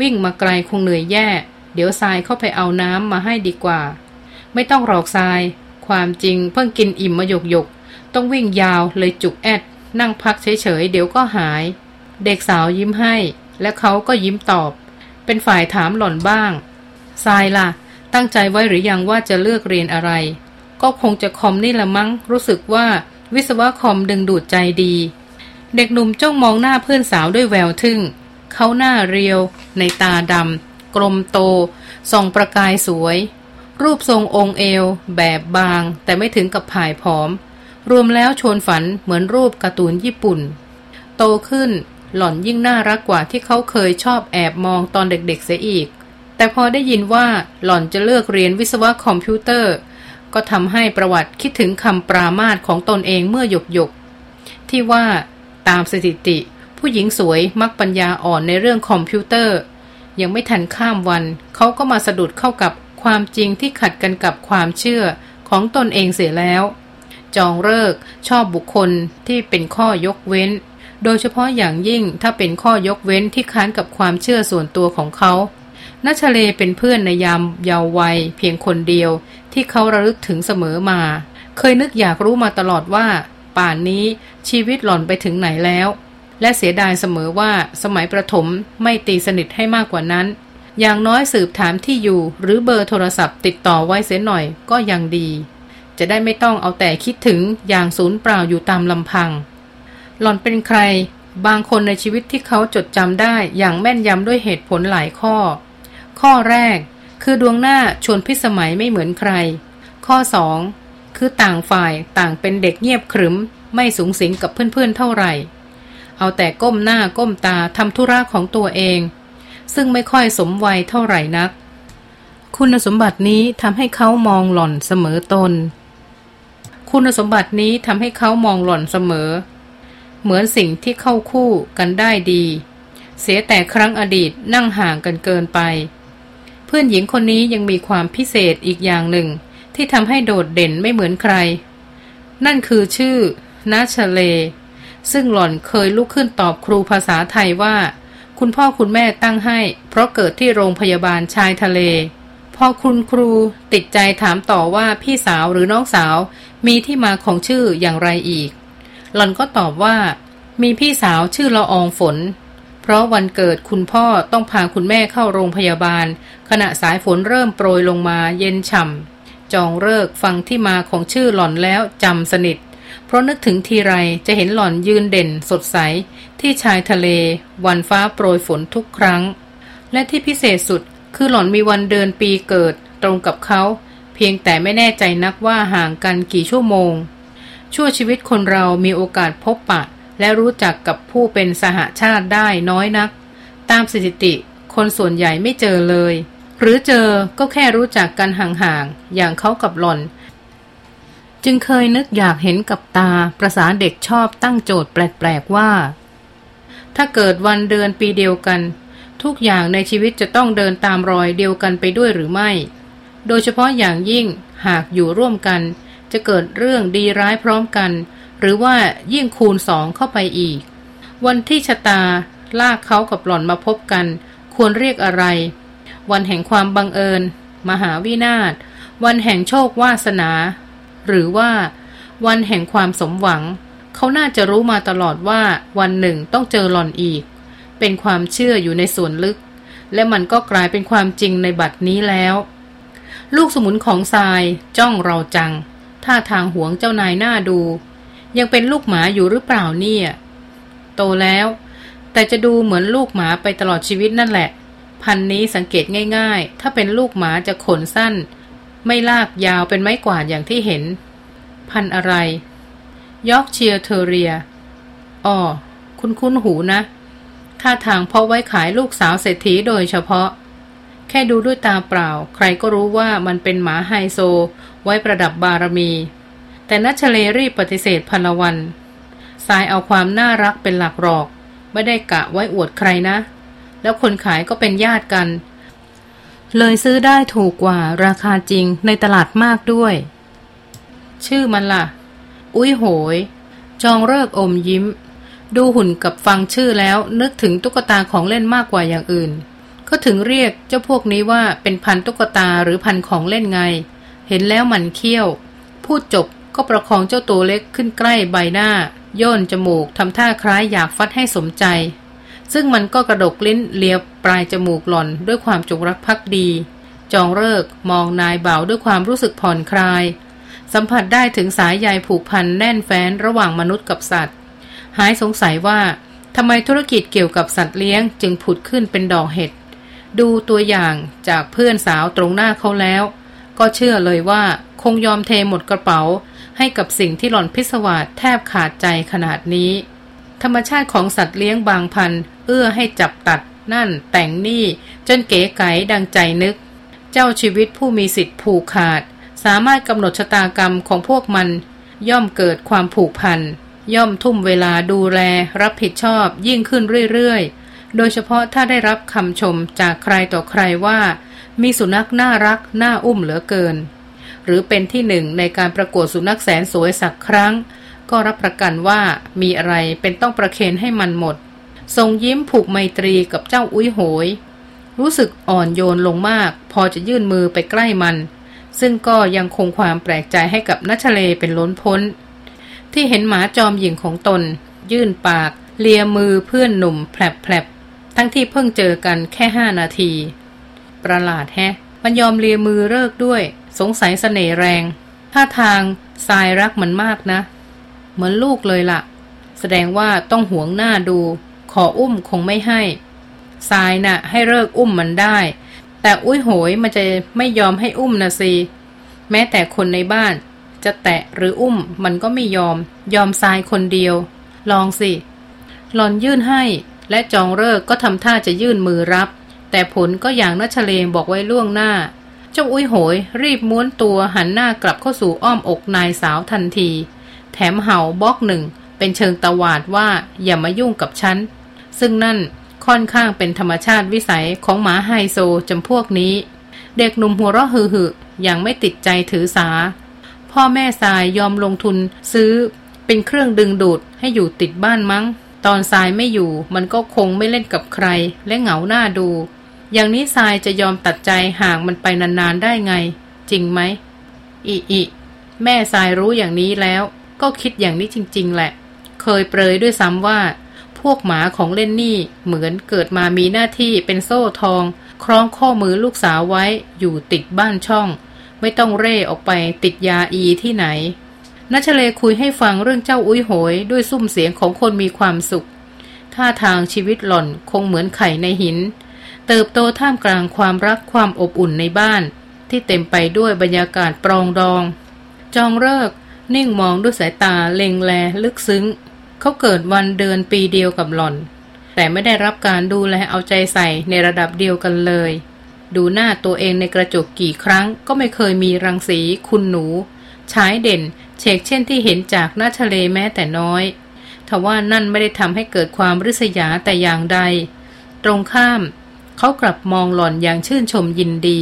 วิ่งมาไกลคงเหนื่อยแย่ เดี๋ยวทรายเข้าไปเอาน้ำมาให้ดีกว่า ไม่ต้องหรอกทราย ความจริงเพิ่งกินอิ่มมาหยกหยกต้องวิ่งยาวเลยจุกแอด นั่งพักเฉยๆ เดี๋ยวก็หาย เด็กสาวยิ้มให้ และเขาก็ยิ้มตอบ เป็นฝ่ายถามหล่อนบ้างทรายล่ะ ตั้งใจไว้หรือยังว่าจะเลือกเรียนอะไร ก็คงจะคอมนี่ละมั้ง รู้สึกว่าวิศวะคอมดึงดูดใจดี เด็กหนุ่มจ้องมองหน้าเพื่อนสาวด้วยแววทึ่ง เขาหน้าเรียว ในตาดำกลมโต ส่องประกายสวย รูปทรงองค์เอว แบบบาง แต่ไม่ถึงกับผายผอม รวมแล้วชวนฝันเหมือนรูปการ์ตูนญี่ปุ่น โตขึ้นหล่อนยิ่งน่ารักกว่าที่เขาเคยชอบแอบมองตอนเด็กๆเสียอีก แต่พอได้ยินว่าหล่อนจะเลือกเรียนวิศวะคอมพิวเตอร์ ก็ทำให้ประวัติคิดถึงคำปรามาสของตนเองเมื่อหยกหยกๆที่ว่าตามสถิติ ผู้หญิงสวยมักปัญญาอ่อนในเรื่องคอมพิวเตอร์ ยังไม่ทันข้ามวัน เขาก็มาสะดุดเข้ากับ ความจริงที่ขัดกันกับความเชื่อของตนเองเสียแล้ว จองเลิกชอบบุคคลที่เป็นข้อยกเว้น โดยเฉพาะอย่างยิ่งถ้าเป็นข้อยกเว้นที่ค้านกับความเชื่อส่วนตัวของเขานัชเลเป็นเพื่อนในยามเยาว์วัยเพียงคนเดียว ที่เขาระลึกถึงเสมอมา เคยนึกอยากรู้มาตลอดว่า ป่านนี้ชีวิตหล่อนไปถึงไหนแล้ว และเสียดายเสมอว่าสมัยประถมไม่ตีสนิทให้มากกว่านั้น อย่างน้อยสืบถามที่อยู่ หรือเบอร์โทรศัพท์ติดต่อไว้เสียหน่อยก็ยังดี จะได้ไม่ต้องเอาแต่คิดถึงอย่างศูนย์เปล่าอยู่ตามลำพัง หล่อนเป็นใคร บางคนในชีวิตที่เขาจดจำได้อย่างแม่นยำด้วยเหตุผลหลายข้อ ข้อแรก คือดวงหน้าชวนพิสมัยไม่เหมือนใคร ข้อสองคือต่างฝ่ายต่างเป็นเด็กเงียบขรึม ไม่สูงสิงกับเพื่อนๆเท่าไหร่ เอาแต่ก้มหน้าก้มตาทำธุระของตัวเอง ซึ่งไม่ค่อยสมวัยเท่าไหร่นัก คุณสมบัตินี้ทำให้เขามองหล่อนเสมอตน คุณสมบัตินี้ทำให้เขามองหล่อนเสมอ เหมือนสิ่งที่เข้าคู่กันได้ดี เสียแต่ครั้งอดีตนั่งห่างกันเกินไป เพื่อนหญิงคนนี้ยังมีความพิเศษอีกอย่างหนึ่ง ที่ทำให้โดดเด่นไม่เหมือนใคร นั่นคือชื่อนาชเลซึ่งหล่อนเคยลุกขึ้นตอบครูภาษาไทยว่า คุณพ่อคุณแม่ตั้งให้ เพราะเกิดที่โรงพยาบาลชายทะเล พอคุณครูติดใจถามต่อว่าพี่สาวหรือน้องสาว มีที่มาของชื่ออย่างไรอีก หล่อนก็ตอบว่า มีพี่สาวชื่อละอองฝน เพราะวันเกิดคุณพ่อต้องพาคุณแม่เข้าโรงพยาบาล ขณะสายฝนเริ่มโปรยลงมาเย็นฉ่ำจองเลิกฟังที่มาของชื่อหล่อนแล้วจำสนิท เพราะนึกถึงทีไรจะเห็นหล่อนยืนเด่นสดใส ที่ชายทะเล วันฟ้าโปรยฝนทุกครั้ง และที่พิเศษสุดคือหล่อนมีวันเดือนปีเกิดตรงกับเขา เพียงแต่ไม่แน่ใจนักว่าห่างกันกี่ชั่วโมง ชั่วชีวิตคนเรามีโอกาสพบปะ และรู้จักกับผู้เป็นสหาชาติได้น้อยนัก ตามสถิติ คนส่วนใหญ่ไม่เจอเลย หรือเจอก็แค่รู้จักกันห่างๆอย่างเขากับหล่อน จึงเคยนึกอยากเห็นกับตาประสาเด็กชอบตั้งโจทย์แปลกๆว่า ถ้าเกิดวันเดือนปีเดียวกัน ทุกอย่างในชีวิตจะต้องเดินตามรอยเดียวกันไปด้วยหรือไม่ โดยเฉพาะอย่างยิ่งหากอยู่ร่วมกัน จะเกิดเรื่องดีร้ายพร้อมกัน หรือว่ายิ่งคูณสองเข้าไปอีก วันที่ชะตาลากเขากับหล่อนมาพบกัน ควรเรียกอะไร วันแห่งความบังเอิญ มหาวินาศวันแห่งโชควาสนา หรือว่า วันแห่งความสมหวัง เขาน่าจะรู้มาตลอดว่าวันหนึ่งต้องเจอหลอนอีก เป็นความเชื่ออยู่ในส่วนลึก และมันก็กลายเป็นความจริงในบัดนี้แล้ว ลูกสมุนของทรายจ้องเราจัง ท่าทางหวงเจ้านายหน้าดู ยังเป็นลูกหมาอยู่หรือเปล่าเนี่ย โตแล้ว แต่จะดูเหมือนลูกหมาไปตลอดชีวิตนั่นแหละ พันนี้สังเกตง่าย ๆ ถ้าเป็นลูกหมาจะขนสั้น ไม่ลากยาวเป็นไม้กวาดอย่างที่เห็น พันอะไร ยอกเชียร์เทเรียอ๋อคุณคุ้นหูนะท่าทางเพาะไว้ขายลูกสาวเศรษฐีโดยเฉพาะ แค่ดูด้วยตาเปล่า ใครก็รู้ว่ามันเป็นหมาไฮโซ ไว้ประดับบารมี แต่นัชเลรีปฏิเสธพันละวันสายเอาความน่ารักเป็นหลักหรอก ไม่ได้กะไว้อวดใครนะ แล้วคนขายก็เป็นญาติกัน เลยซื้อได้ถูกกว่าราคาจริงในตลาดมากด้วย ชื่อมันละ่ะ อุ้ยโหย จองเลิกอมยิ้ม ดูหุ่นกับฟังชื่อแล้วนึกถึงตุ๊กตาของเล่นมากกว่าอย่างอื่น ก็ถึงเรียกเจ้าพวกนี้ว่าเป็นพันตุ๊กตาหรือพันของเล่นไง เห็นแล้วมันเคี้ยว พูดจบก็ประคองเจ้าตัวเล็กขึ้นใกล้ใบหน้า ย่นจมูกทำท่าคล้ายอยากฟัดให้สมใจ ซึ่งมันก็กระดกลิ้นเลียบปลายจมูกหล่อนด้วยความจงรักภักดี จองเลิกมองนายเบาด้วยความรู้สึกผ่อนคลาย สัมผัสได้ถึงสายใยผูกพันแน่นแฟ้นระหว่างมนุษย์กับสัตว์ หายสงสัยว่าทำไมธุรกิจเกี่ยวกับสัตว์เลี้ยงจึงผุดขึ้นเป็นดอกเห็ด ดูตัวอย่างจากเพื่อนสาวตรงหน้าเขาแล้ว ก็เชื่อเลยว่าคงยอมเทหมดกระเป๋า ให้กับสิ่งที่หล่อนพิศวาสแทบขาดใจขนาดนี้ ธรรมชาติของสัตว์เลี้ยงบางพันเอื้อให้จับตัดนั่นแต่งนี่ จนเก๋ไก๋ดังใจนึก เจ้าชีวิตผู้มีสิทธิ์ผูกขาด สามารถกำหนดชะตากรรมของพวกมัน ย่อมเกิดความผูกพัน ย่อมทุ่มเวลาดูแลรับผิดชอบยิ่งขึ้นเรื่อยๆ โดยเฉพาะถ้าได้รับคำชมจากใครต่อใครว่า มีสุนัขน่ารักน่าอุ้มเหลือเกิน หรือเป็นที่หนึ่งในการประกวดสุนัขแสนสวยสักครั้ง ก็รับประกันว่ามีอะไรเป็นต้องประเคนให้มันหมด ทรงยิ้มผูกไมตรีกับเจ้าอุ้ยโหย รู้สึกอ่อนโยนลงมาก พอจะยื่นมือไปใกล้มัน ซึ่งก็ยังคงความแปลกใจให้กับนัชเลเป็นล้นพ้น ที่เห็นหมาจอมหญิงของตน ยื่นปาก เลียมือเพื่อนหนุ่มแผลบๆทั้งที่เพิ่งเจอกันแค่ห้านาที ประหลาดแฮะ มันยอมเลียมือเลิกด้วย สงสัยสเสน่ห์แรงท่าทางทรายรักมันมากนะ เหมือนลูกเลยละ่ะ แสดงว่าต้องหวงหน้าดู ขออุ้มคงไม่ให้ทรายนะ่ะ ให้เลิกอุ้มมันได้ แต่อุ้ยโหยมันจะไม่ยอมให้อุ้มนะสิแม้แต่คนในบ้าน จะแตะหรืออุ้มมันก็ไม่ยอม ยอมทรายคนเดียว ลองสิหลอนยื่นให้ และจองเลิกก็ทำท่าจะยื่นมือรับ แต่ผลก็อย่างนัชเลงบอกไว้ล่วงหน้าเจ้าอุ้ยโหย รีบม้วนตัวหันหน้ากลับเข้าสู่อ้อมอกนายสาวทันที แถมเห่าบอกหนึ่ง เป็นเชิงตวาดว่าอย่ามายุ่งกับฉัน ซึ่งนั่นค่อนข้างเป็นธรรมชาติวิสัยของหมาไฮโซจำพวกนี้ เด็กหนุ่มหัวเราะหึ่อย่างไม่ติดใจถือสา พ่อแม่สายยอมลงทุนซื้อเป็นเครื่องดึงดูดให้อยู่ติดบ้านมั้ง ตอนสายไม่อยู่มันก็คงไม่เล่นกับใครและเหงาหน้าดู อย่างนี้สายจะยอมตัดใจห่างมันไปนานๆได้ไง จริงไหมอีอีแม่สายรู้อย่างนี้แล้ว ก็คิดอย่างนี้จริง ๆ แหละ เคยเปรยด้วยซ้ำว่า พวกหมาของเล่นนี่เหมือนเกิดมามีหน้าที่เป็นโซ่ทอง คล้องข้อมือลูกสาวไว้อยู่ติดบ้านช่อง ไม่ต้องเร่ออกไปติดยาอีที่ไหนนัชเลคุยให้ฟังเรื่องเจ้าอุ้ยโหย ด้วยซุ้มเสียงของคนมีความสุข ท่าทางชีวิตหล่อนคงเหมือนไข่ในหิน เติบโตท่ามกลางความรักความอบอุ่นในบ้าน ที่เต็มไปด้วยบรรยากาศปรองดอง จองเลิก นิ่งมองด้วยสายตาเล็งแลลึกซึ้ง เขาเกิดวันเดือนปีเดียวกับหล่อน แต่ไม่ได้รับการดูแลเอาใจใส่ในระดับเดียวกันเลย ดูหน้าตัวเองในกระจกกี่ครั้งก็ไม่เคยมีรังสีคุณหนูฉายเด่นเชกเช่นที่เห็นจากหน้าทะเลแม้แต่น้อยทว่านั่นไม่ได้ทำให้เกิดความริษยาแต่อย่างใด ตรงข้าม เขากลับมองหล่อนอย่างชื่นชมยินดี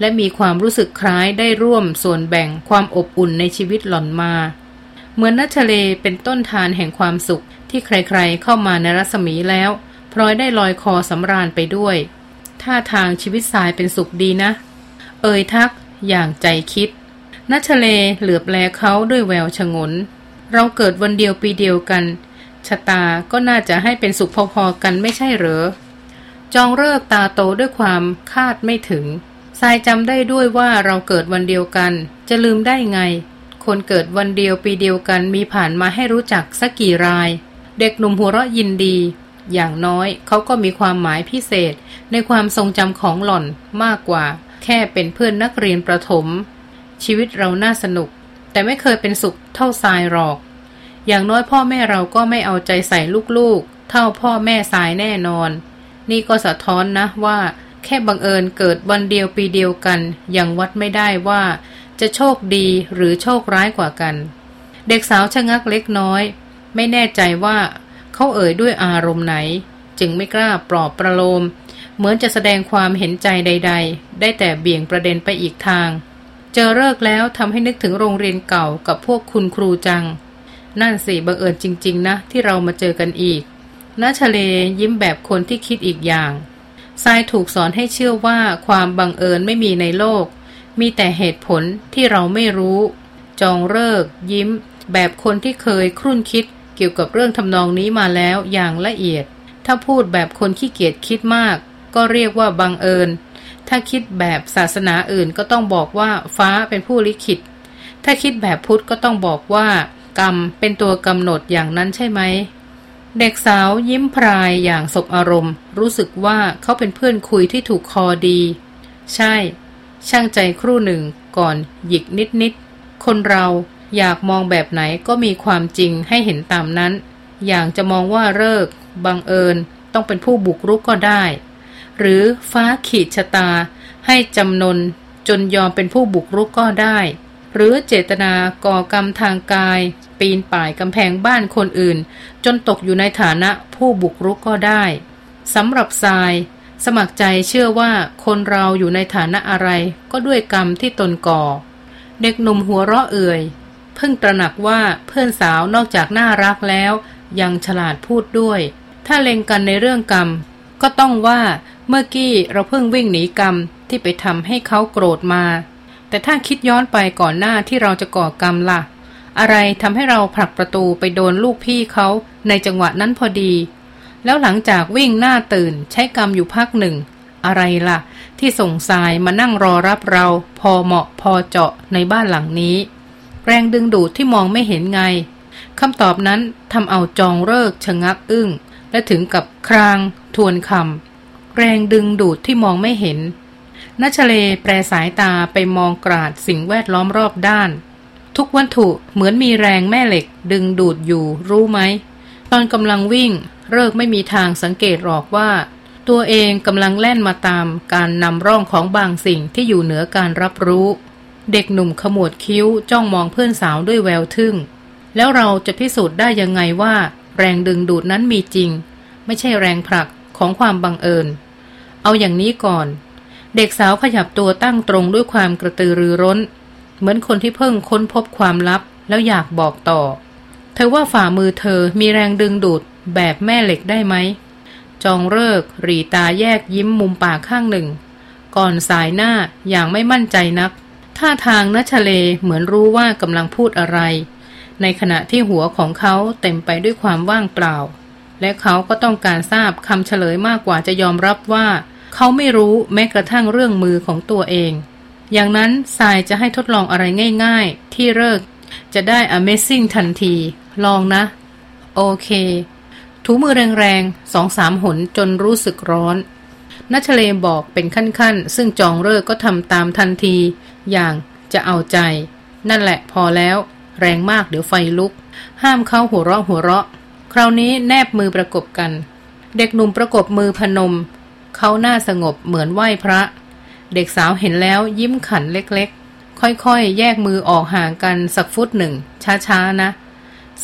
และมีความรู้สึกคล้ายได้ร่วมส่วนแบ่งความอบอุ่นในชีวิตหล่อนมา เหมือนนัทะเลเป็นต้นทานแห่งความสุขที่ใครๆเข้ามาในรัศมีแล้วพลอยได้ลอยคอสำราญไปด้วย ท่าทางชีวิตสายเป็นสุขดีนะ เอ่ยทักอย่างใจคิดนัชเลเหลือบแลเขาด้วยแววชงน เราเกิดวันเดียวปีเดียวกัน ชะตาก็น่าจะให้เป็นสุขพอๆกันไม่ใช่เหรอ จองเลิกตาโตด้วยความคาดไม่ถึง สายจำได้ด้วยว่าเราเกิดวันเดียวกัน จะลืมได้ไง คนเกิดวันเดียวปีเดียวกันมีผ่านมาให้รู้จักสักกี่ราย เด็กหนุ่มหัวเราะยินดี อย่างน้อยเขาก็มีความหมายพิเศษ ในความทรงจำของหล่อนมากกว่า แค่เป็นเพื่อนนักเรียนประถม ชีวิตเราน่าสนุก แต่ไม่เคยเป็นสุขเท่าทรายหรอก อย่างน้อยพ่อแม่เราก็ไม่เอาใจใส่ลูกๆ เท่าพ่อแม่ทรายแน่นอน นี่ก็สะท้อนนะว่า แค่บังเอิญเกิดวันเดียวปีเดียวกัน ยังวัดไม่ได้ว่าจะโชคดีหรือโชคร้ายกว่ากัน เด็กสาวชะงักเล็กน้อย ไม่แน่ใจว่าเขาเอ่ยด้วยอารมณ์ไหน จึงไม่กล้าปลอบประโลม เหมือนจะแสดงความเห็นใจใด ๆ ได้แต่เบี่ยงประเด็นไปอีกทาง เจอเลิกแล้วทำให้นึกถึงโรงเรียนเก่ากับพวกคุณครูจัง นั่นสิบังเอิญจริง ๆ นะ ที่เรามาเจอกันอีกน้าชเลยิ้มแบบคนที่คิดอีกอย่าง ทรายถูกสอนให้เชื่อว่าความบังเอิญไม่มีในโลก มีแต่เหตุผลที่เราไม่รู้ จองเลิก ยิ้ม แบบคนที่เคยครุ่นคิดเกี่ยวกับเรื่องทำนองนี้มาแล้วอย่างละเอียด ถ้าพูดแบบคนขี้เกียจคิดมาก ก็เรียกว่าบังเอิญ ถ้าคิดแบบศาสนาอื่นก็ต้องบอกว่าฟ้าเป็นผู้ลิขิต ถ้าคิดแบบพุทธก็ต้องบอกว่า กรรมเป็นตัวกำหนดอย่างนั้นใช่ไหม เด็กสาวยิ้มพรายอย่างสบอารมณ์ รู้สึกว่าเขาเป็นเพื่อนคุยที่ถูกคอดี ใช่ ช่างใจครู่หนึ่งก่อนหยิกนิดนิดคนเราอยากมองแบบไหนก็มีความจริงให้เห็นตามนั้น อย่างจะมองว่าเลิกบังเอิญต้องเป็นผู้บุกรุกก็ได้ หรือฟ้าขีดชะตา ให้จำนนจนยอมเป็นผู้บุกรุกก็ได้ หรือเจตนาก่อกรรมทางกาย ปีนป่ายกำแพงบ้านคนอื่น จนตกอยู่ในฐานะผู้บุกรุกก็ได้สำหรับทราย สมัครใจเชื่อว่าคนเราอยู่ในฐานะอะไร ก็ด้วยกรรมที่ตนก่อ เด็กหนุ่มหัวเราะเอ่ยเพิ่งตระหนักว่าเพื่อนสาวนอกจากน่ารักแล้ว ยังฉลาดพูดด้วย ถ้าเล็งกันในเรื่องกรรม ก็ต้องว่าเมื่อกี้เราเพิ่งวิ่งหนีกรรมที่ไปทำให้เขาโกรธมา แต่ถ้าคิดย้อนไปก่อนหน้าที่เราจะก่อกรรมละ่ะ อะไรทำให้เราผลักประตูไปโดนลูกพี่เขาในจังหวะนั้นพอดี แล้วหลังจากวิ่งหน้าตื่นใช้กรรมอยู่พักหนึ่ง อะไรละ่ะ ที่ส่งสายมานั่งรอรับเรา พอเหมาะพอเจาะในบ้านหลังนี้ แรงดึงดูดที่มองไม่เห็นไงคำตอบนั้นทำเอาจองเลิกชะงักอึ้ง และถึงกับคราง ทวนคำแรงดึงดูดที่มองไม่เห็น นัชเลแปรสายตาไปมองกราดสิ่งแวดล้อมรอบด้าน ทุกวัตถุเหมือนมีแรงแม่เหล็กดึงดูดอยู่รู้ไหม ตอนกำลังวิ่งเลิกไม่มีทางสังเกตหรอกว่า ตัวเองกำลังแล่นมาตามการนำร่องของบางสิ่งที่อยู่เหนือการรับรู้ เด็กหนุ่มขมวดคิ้วจ้องมองเพื่อนสาวด้วยแววทึ่ง แล้วเราจะพิสูจน์ได้ยังไงว่า แรงดึงดูดนั้นมีจริง ไม่ใช่แรงผลักของความบังเอิญ เอาอย่างนี้ก่อน เด็กสาวขยับตัวตั้งตรงด้วยความกระตือรือร้น เหมือนคนที่เพิ่งค้นพบความลับแล้วอยากบอกต่อ เธอว่าฝ่ามือเธอมีแรงดึงดูดแบบแม่เหล็กได้ไหม จองเลิกรีตาแยกยิ้มมุมปากข้างหนึ่ง ก่อนสายหน้าอย่างไม่มั่นใจนัก ท่าทางนัชเลเหมือนรู้ว่ากำลังพูดอะไร ในขณะที่หัวของเขาเต็มไปด้วยความว่างเปล่า และเขาก็ต้องการทราบคำเฉลยมากกว่าจะยอมรับว่า เขาไม่รู้แม้กระทั่งเรื่องมือของตัวเอง อย่างนั้นทรายจะให้ทดลองอะไรง่ายๆ ที่เลิกจะได้ Amazing ทันที ลองนะ โอเค ถูมือแรงๆสองสามหนจนรู้สึกร้อนนัชเลบอกเป็นขั้นๆ ซึ่งจองเลิกก็ทำตามทันที อย่างจะเอาใจ นั่นแหละพอแล้ว แรงมากเดี๋ยวไฟลุก ห้ามเขาหัวเราะหัวเราะ คราวนี้แนบมือประกบกัน เด็กหนุ่มประกบมือพนม เขาหน้าสงบเหมือนไหว้พระ เด็กสาวเห็นแล้วยิ้มขันเล็กๆ ค่อยๆ แยกมือออกห่างกันสักฟุตหนึ่ง ช้าๆนะ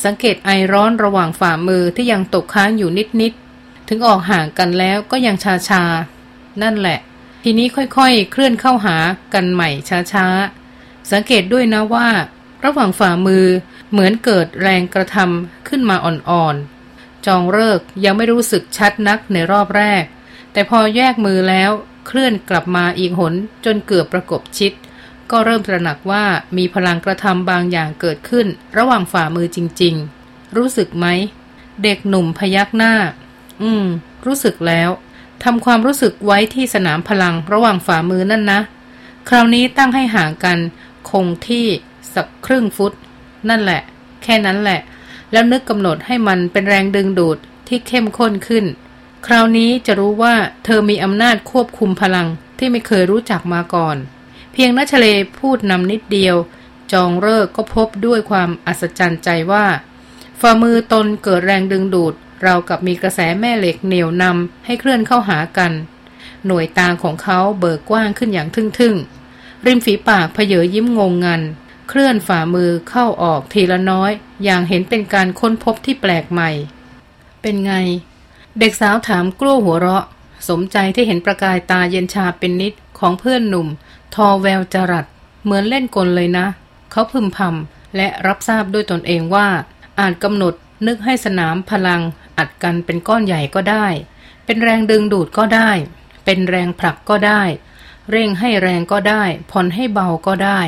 สังเกตไอร้อนระหว่างฝ่ามือที่ยังตกค้างอยู่นิดๆ ถึงออกห่างกันแล้วก็ยังชาๆ นั่นแหละ ทีนี้ค่อยๆ เคลื่อนเข้าหากันใหม่ช้าๆ สังเกตด้วยนะว่า ระหว่างฝ่ามือเหมือนเกิดแรงกระทำขึ้นมาอ่อนๆจองเลิกยังไม่รู้สึกชัดนักในรอบแรก แต่พอแยกมือแล้วเคลื่อนกลับมาอีกหนจนเกือบประกบชิด ก็เริ่มตระหนักว่ามีพลังกระทำบางอย่างเกิดขึ้น ระหว่างฝ่ามือจริง ๆ รู้สึกไหม เด็กหนุ่มพยักหน้า อืม รู้สึกแล้วทำความรู้สึกไว้ที่สนามพลังระหว่างฝ่ามือนั่นนะ คราวนี้ตั้งให้ห่างกัน คงที่สักครึ่งฟุต นั่นแหละ แค่นั้นแหละ แล้วนึกกำหนดให้มันเป็นแรงดึงดูดที่เข้มข้นขึ้น คราวนี้จะรู้ว่าเธอมีอำนาจควบคุมพลังที่ไม่เคยรู้จักมาก่อน เพียงนัชเลพูดนำนิดเดียว จองเลิกก็พบด้วยความอัศจรรย์ใจว่าฝ่ามือตนเกิดแรงดึงดูด เรากับมีกระแสแม่เหล็กเหนี่ยวนำให้เคลื่อนเข้าหากัน หน่วยตาของเขาเบิกกว้างขึ้นอย่างทึ่งๆ ริมฝีปากเพเยยิ้มงงงัน เคลื่อนฝ่ามือเข้าออกทีละน้อย อย่างเห็นเป็นการค้นพบที่แปลกใหม่ เป็นไง เด็กสาวถามกลั้วหัวเราะ สมใจที่เห็นประกายตาเย็นชาเป็นนิดของเพื่อนหนุ่ม ทอแววจรัดเหมือนเล่นกลเลยนะ เขาพึมพำและรับทราบด้วยตนเองว่า อาจกำหนดนึกให้สนามพลัง อัดกันเป็นก้อนใหญ่ก็ได้ เป็นแรงดึงดูดก็ได้ เป็นแรงผลักก็ได้ เร่งให้แรงก็ได้ผ่อนให้เบาก็ได้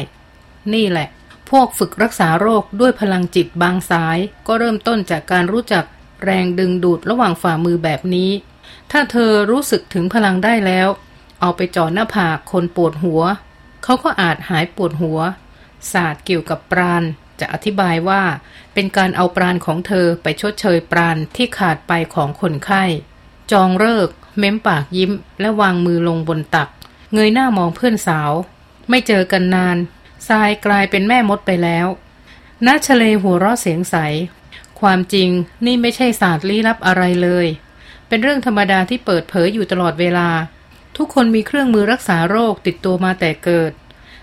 นี่แหละ พวกฝึกรักษาโรคด้วยพลังจิตบางสาย ก็เริ่มต้นจากการรู้จัก แรงดึงดูดระหว่างฝ่ามือแบบนี้ ถ้าเธอรู้สึกถึงพลังได้แล้ว เอาไปจ่อหน้าผากคนปวดหัว เขาก็อาจหายปวดหัว ศาสตร์เกี่ยวกับปราณจะอธิบายว่า เป็นการเอาปราณของเธอไปชดเชยปราณที่ขาดไปของคนไข้ จองเลิก เม้มปากยิ้ม และวางมือลงบนตัก เงยหน้ามองเพื่อนสาว ไม่เจอกันนานทรายกลายเป็นแม่มดไปแล้วนาชเลหัวเราะเสียงใส ความจริงนี่ไม่ใช่ศาสตร์ลี้ลับอะไรเลย เป็นเรื่องธรรมดาที่เปิดเผยอยู่ตลอดเวลา ทุกคนมีเครื่องมือรักษาโรคติดตัวมาแต่เกิด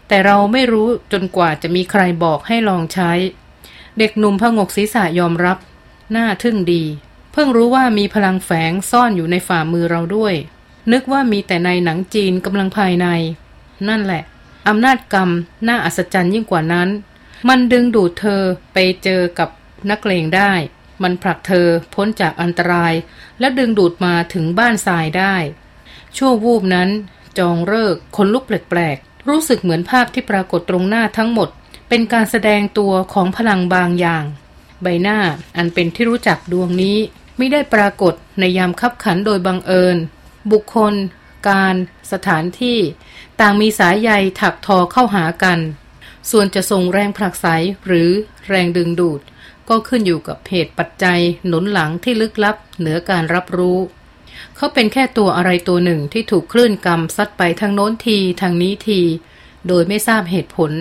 แต่เราไม่รู้จนกว่าจะมีใครบอกให้ลองใช้ เด็กหนุ่มพงกศีรษะยอมรับ หน้าทึ่งดี เพิ่งรู้ว่ามีพลังแฝงซ่อนอยู่ในฝ่ามือเราด้วย นึกว่ามีแต่ในหนังจีนกำลังภายใน นั่นแหละอำนาจกรรม น่าอัศจรรย์ยิ่งกว่านั้น มันดึงดูดเธอไปเจอกับ นักเลงได้ มันผลักเธอพ้นจากอันตราย และดึงดูดมาถึงบ้านทรายได้ ชั่ววูบนั้น จองเลิกคนลุกแปลกๆ รู้สึกเหมือนภาพที่ปรากฏตรงหน้าทั้งหมด เป็นการแสดงตัวของพลังบางอย่าง ใบหน้าอันเป็นที่รู้จักดวงนี้ไม่ได้ปรากฏในยามคับขันโดยบังเอิญ บุคคล การ สถานที่ ต่างมีสายใยถักทอเข้าหากัน ส่วนจะส่งแรงผลักไสหรือแรงดึงดูด ก็ขึ้นอยู่กับเหตุปัจจัยหนุนหลังที่ลึกลับ เหนือการรับรู้ เขาเป็นแค่ตัวอะไรตัวหนึ่งที่ถูกคลื่นกรรมซัดไปทางโน้นทีทางนี้ที โดยไม่ทราบเหตุผล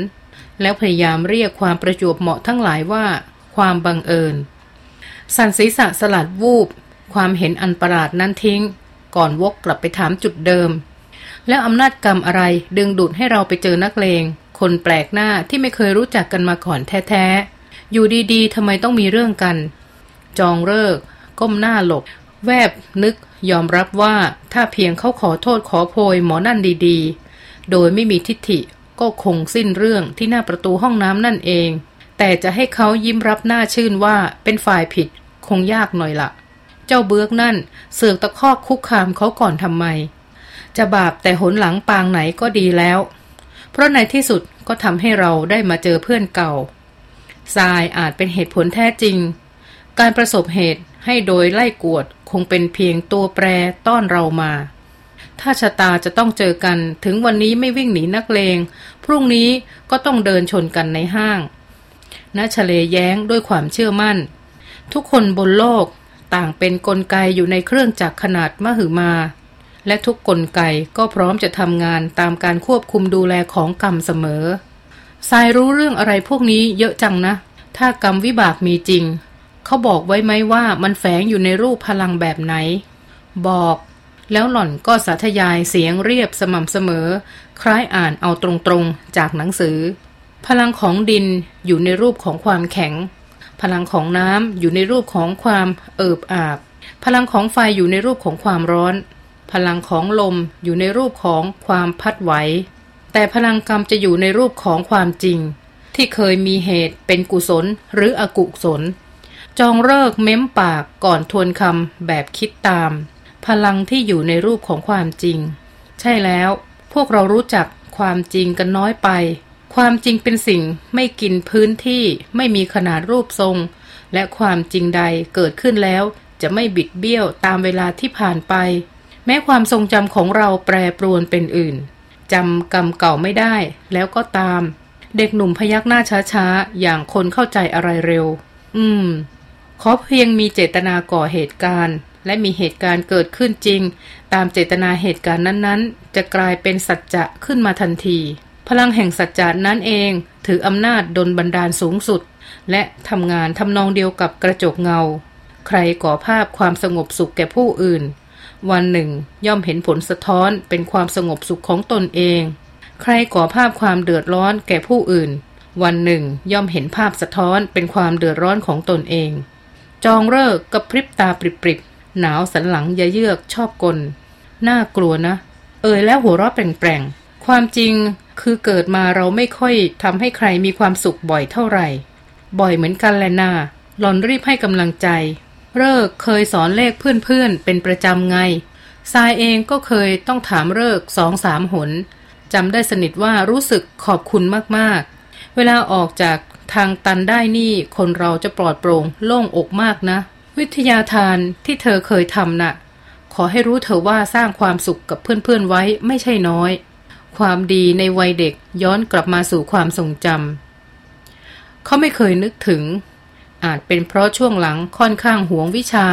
แล้วพยายามเรียกความประจวบเหมาะทั้งหลายว่า ความบังเอิญ สันศีษะสลัดวูบ ความเห็นอันประหลาดนั้นทิ้ง ก่อนวกกลับไปถามจุดเดิม แล้วอำนาจกรรมอะไรดึงดูดให้เราไปเจอนักเลงคนแปลกหน้าที่ไม่เคยรู้จักกันมาก่อนแท้ๆ อยู่ดีๆทำไมต้องมีเรื่องกัน จองเลิก ก้มหน้าหลบ แวบนึกยอมรับว่าถ้าเพียงเขาขอโทษขอโพยหมอนั่นดีๆ โดยไม่มีทิฏฐิก็คงสิ้นเรื่องที่หน้าประตูห้องน้ำนั่นเอง แต่จะให้เขายิ้มรับหน้าชื่นว่าเป็นฝ่ายผิดคงยากหน่อยละเจ้าเบือกนั่นเสือกตะคอกคุกคามเขาก่อนทำไม จะบาปแต่หนหลังปางไหนก็ดีแล้ว เพราะในที่สุดก็ทำให้เราได้มาเจอเพื่อนเก่า ทรายอาจเป็นเหตุผลแท้จริง การประสบเหตุให้โดยไล่กวดคงเป็นเพียงตัวแปรต้อนเรามา ถ้าชะตาจะต้องเจอกันถึงวันนี้ไม่วิ่งหนีนักเลง พรุ่งนี้ก็ต้องเดินชนกันในห้างนชเลแย้งด้วยความเชื่อมั่น ทุกคนบนโลกต่างเป็นนกลไกอยู่ในเครื่องจักรขนาดมหึมา และทุกกลไกก็พร้อมจะทำงานตามการควบคุมดูแลของกรรมเสมอ ทรายรู้เรื่องอะไรพวกนี้เยอะจังนะ ถ้ากรรมวิบากมีจริง เขาบอกไว้ไหมว่ามันแฝงอยู่ในรูปพลังแบบไหน บอก แล้วหล่อนก็สาธยายเสียงเรียบสม่ำเสมอ คล้ายอ่านเอาตรงๆจากหนังสือ พลังของดินอยู่ในรูปของความแข็ง พลังของน้ำอยู่ในรูปของความเอิบอาบ พลังของไฟอยู่ในรูปของความร้อน พลังของลมอยู่ในรูปของความพัดไหว แต่พลังกรรมจะอยู่ในรูปของความจริง ที่เคยมีเหตุเป็นกุศลหรืออกุศล จองเลิกเม้มปากก่อนทวนคำแบบคิดตาม พลังที่อยู่ในรูปของความจริง ใช่แล้ว พวกเรารู้จักความจริงกันน้อยไป ความจริงเป็นสิ่งไม่กินพื้นที่ไม่มีขนาดรูปทรง และความจริงใดเกิดขึ้นแล้วจะไม่บิดเบี้ยวตามเวลาที่ผ่านไป แม้ความทรงจำของเราแปรปรวนเป็นอื่น จำกรรมเก่าไม่ได้ แล้วก็ตาม เด็กหนุ่มพยักหน้าช้าๆ อย่างคนเข้าใจอะไรเร็ว อืม ขอเพียงมีเจตนาก่อเหตุการณ์ และมีเหตุการณ์เกิดขึ้นจริง ตามเจตนาเหตุการณ์นั้นๆ จะกลายเป็นสัจจะขึ้นมาทันที พลังแห่งสัจจานั้นเอง ถืออำนาจดนบันดาลสูงสุด และทำงานทำนองเดียวกับกระจกเงา ใครก่อภาพความสงบสุขแก่ผู้อื่น วันหนึ่ง ย่อมเห็นผลสะท้อนเป็นความสงบสุขของตนเอง ใครก่อภาพความเดือดร้อนแก่ผู้อื่น วันหนึ่ง ย่อมเห็นภาพสะท้อนเป็นความเดือดร้อนของตนเอง จองเลิกกับพริบตาปริบๆหนาวสันหลังยะเยือกชอบกลน่ากลัวนะ เอ่ยแล้วหัวเราะแปลงๆความจริงคือเกิดมาเราไม่ค่อยทำให้ใครมีความสุขบ่อยเท่าไหร่ บ่อยเหมือนกันแหละนาหลอนรีบให้กำลังใจ เลิกเคยสอนเลขเพื่อนๆเป็นประจำไงทรายเองก็เคยต้องถามเลิกสองสามหนจำได้สนิทว่ารู้สึกขอบคุณมากๆ เวลาออกจากทางตันได้นี่คนเราจะปลอดโปร่งโล่งอกมากนะ วิทยาทานที่เธอเคยทำนะ่ะ ขอให้รู้เธอว่าสร้างความสุขกับเพื่อนๆไว้ไม่ใช่น้อย ความดีในวัยเด็กย้อนกลับมาสู่ความทรงจำเขาไม่เคยนึกถึง อาจเป็นเพราะช่วงหลังค่อนข้างหวงวิชา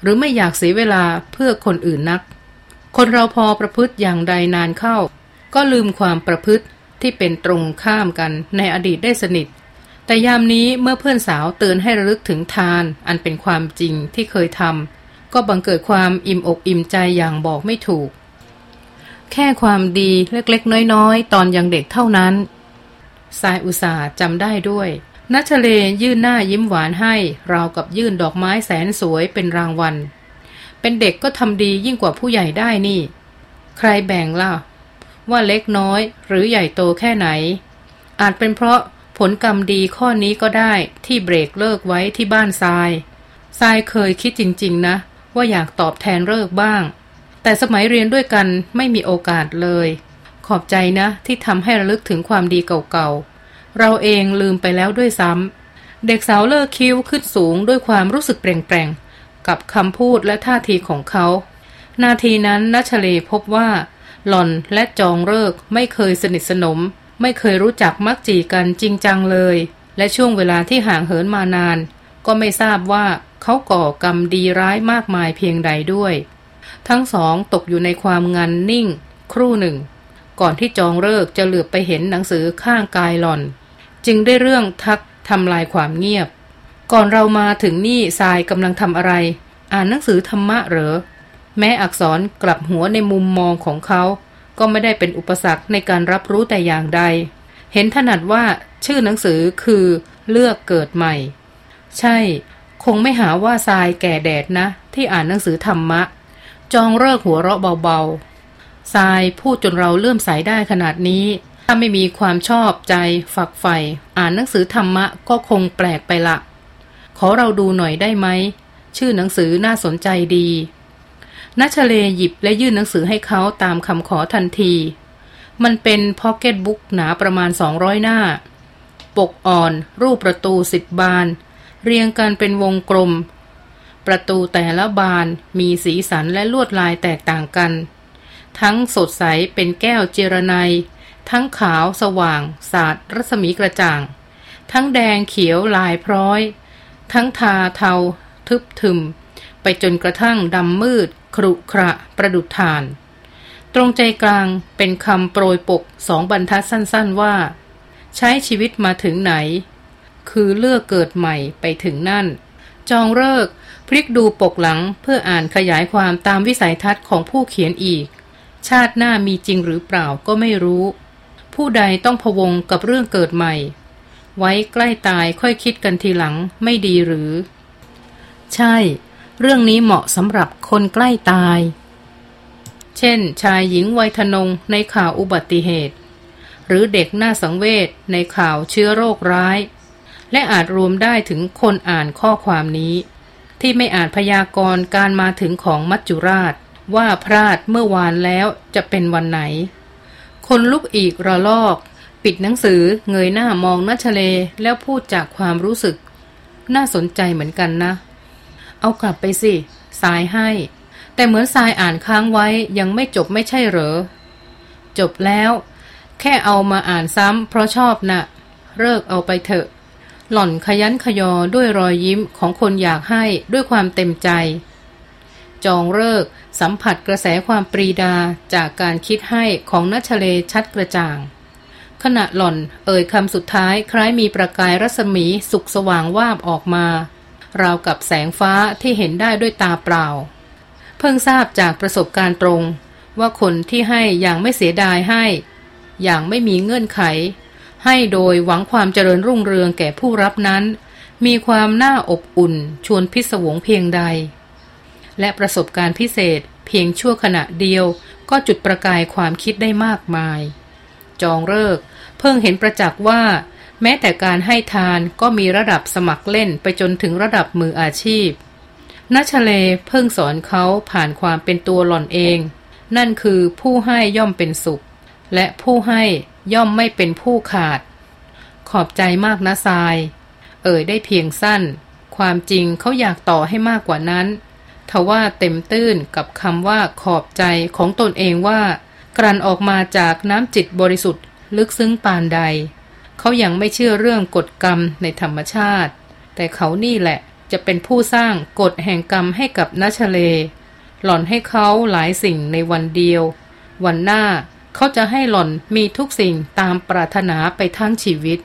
หรือไม่อยากเสียเวลาเพื่อคนอื่นนัก คนเราพอประพฤติอย่างใดนานเข้า ก็ลืมความประพฤติที่เป็นตรงข้ามกันในอดีตได้สนิท แต่ยามนี้เมื่อเพื่อนสาวเตือนให้ระลึกถึงทานอันเป็นความจริงที่เคยทำก็บังเกิดความอิ่มอกอิ่มใจอย่างบอกไม่ถูก แค่ความดีเล็กๆ น้อยๆ ตอนยังเด็กเท่านั้นสายอุตสาห์จำได้ด้วย นัชเลยื่นหน้ายิ้มหวานให้ ราวกับยื่นดอกไม้แสนสวยเป็นรางวัล เป็นเด็กก็ทำดียิ่งกว่าผู้ใหญ่ได้นี่ ใครแบ่งล่ะ ว่าเล็กน้อยหรือใหญ่โตแค่ไหน อาจเป็นเพราะผลกรรมดีข้อนี้ก็ได้ที่เบรกเลิกไว้ที่บ้านทรายทรายเคยคิดจริงๆนะ ว่าอยากตอบแทนเลิกบ้าง แต่สมัยเรียนด้วยกันไม่มีโอกาสเลย ขอบใจนะที่ทำให้ระลึกถึงความดีเก่าๆ เราเองลืมไปแล้วด้วยซ้ำเด็กสาวเลิกคิ้วขึ้นสูงด้วยความรู้สึกเปร่งๆ กับคำพูดและท่าทีของเขา นาทีนั้นนัชเลพบว่า หล่อนและจองเลิกไม่เคยสนิทสนม ไม่เคยรู้จักมักจีกันจริงจังเลย และช่วงเวลาที่ห่างเหินมานาน ก็ไม่ทราบว่าเขาก่อกรรมดีร้ายมากมายเพียงใดด้วย ทั้งสองตกอยู่ในความงันนิ่ง ครู่หนึ่ง ก่อนที่จองเลิกจะเหลือบไปเห็นหนังสือข้างกายหล่อน จึงได้เรื่องทักทำลายความเงียบ ก่อนเรามาถึงนี่ทรายกำลังทำอะไร อ่านหนังสือธรรมะเหรอ แม้อักษรกลับหัวในมุมมองของเขา ก็ไม่ได้เป็นอุปสรรคในการรับรู้แต่อย่างใด เห็นถนัดว่าชื่อหนังสือคือเลือกเกิดใหม่ ใช่ คงไม่หาว่าทรายแก่แดดนะ ที่อ่านหนังสือธรรมะ จองเลิกหัวเราะเบาๆทรายพูดจนเราเลื่อมใสได้ขนาดนี้ ถ้าไม่มีความชอบใจฝักใฝ่อ่านหนังสือธรรมะก็คงแปลกไปละ ขอเราดูหน่อยได้ไหม ชื่อหนังสือน่าสนใจดีนัชเลหยิบและยื่นหนังสือให้เขาตามคำขอทันที มันเป็นพ็อกเก็ตบุ๊กหนาประมาณ 200 หน้า ปกอ่อน รูปประตูสิบบาน เรียงกันเป็นวงกลม ประตูแต่ละบานมีสีสันและลวดลายแตกต่างกัน ทั้งสดใสเป็นแก้วเจรไน ทั้งขาวสว่างสาดรัศมีกระจ่าง ทั้งแดงเขียวลายพร้อย ทั้งทาเทา ทึบทึม ไปจนกระทั่งดำมืด ครุขระประดุดฐาน ตรงใจกลางเป็นคำโปรยปกสองบรรทัดสั้นๆว่า ใช้ชีวิตมาถึงไหน คือเลือกเกิดใหม่ไปถึงนั่น จองเลิกพลิกดูปกหลังเพื่ออ่านขยายความตามวิสัยทัศน์ของผู้เขียนอีก ชาติหน้ามีจริงหรือเปล่าก็ไม่รู้ ผู้ใดต้องพวงกับเรื่องเกิดใหม่ ไว้ใกล้ตายค่อยคิดกันทีหลังไม่ดีหรือ ใช่ เรื่องนี้เหมาะสำหรับคนใกล้ตาย เช่น ชายหญิงวัยทนงในข่าวอุบัติเหตุ หรือเด็กหน้าสังเวชในข่าวเชื้อโรคร้าย และอาจรวมได้ถึงคนอ่านข้อความนี้ ที่ไม่อาจพยากรณ์การมาถึงของมัจจุราชว่าพลาดเมื่อวานแล้วจะเป็นวันไหน คนลุกอีกระลอก ปิดหนังสือเงยหน้ามองนัชเลแล้วพูดจากความรู้สึก น่าสนใจเหมือนกันนะ เอากลับไปสิสายให้ แต่เหมือนสายอ่านค้างไว้ยังไม่จบไม่ใช่เหรอ จบแล้ว แค่เอามาอ่านซ้ำเพราะชอบนะ่ะเลิกเอาไปเถอะ หล่อนขยันขยอด้วยรอยยิ้มของคนอยากให้ด้วยความเต็มใจ จองเลิก สัมผัสกระแสความปรีดาจากการคิดให้ของนัชเลชัดกระจ่าง ขณะหล่อนเอ่ยคำสุดท้ายคล้ายมีประกายรัศมีสุกสว่างวาบออกมา ราวกับแสงฟ้าที่เห็นได้ด้วยตาเปล่า เพิ่งทราบจากประสบการณ์ตรง ว่าคนที่ให้อย่างไม่เสียดายให้ อย่างไม่มีเงื่อนไข ให้โดยหวังความเจริญรุ่งเรืองแก่ผู้รับนั้นมีความน่าอบอุ่นชวนพิศวงเพียงใด และประสบการณ์พิเศษ เพียงชั่วขณะเดียว ก็จุดประกายความคิดได้มากมาย จองเลิก เพิ่งเห็นประจักษ์ว่า แม้แต่การให้ทานก็มีระดับสมัครเล่นไปจนถึงระดับมืออาชีพนัชเลเพิ่งสอนเขาผ่านความเป็นตัวหล่อนเอง นั่นคือผู้ให้ย่อมเป็นสุข และผู้ให้ย่อมไม่เป็นผู้ขาด ขอบใจมากนะทราย เอ่ยได้เพียงสั้น ความจริงเขาอยากต่อให้มากกว่านั้น ทว่าเต็มตื้นกับคำว่าขอบใจของตนเองว่า กลั่นออกมาจากน้ำจิตบริสุทธิ์ ลึกซึ้งปานใด เขายังไม่เชื่อเรื่องกฎกรรมในธรรมชาติ แต่เขานี่แหละจะเป็นผู้สร้างกฎแห่งกรรมให้กับนัชเล หล่อนให้เขาหลายสิ่งในวันเดียว วันหน้าเขาจะให้หล่อนมีทุกสิ่งตามปรารถนาไปทั้งชีวิต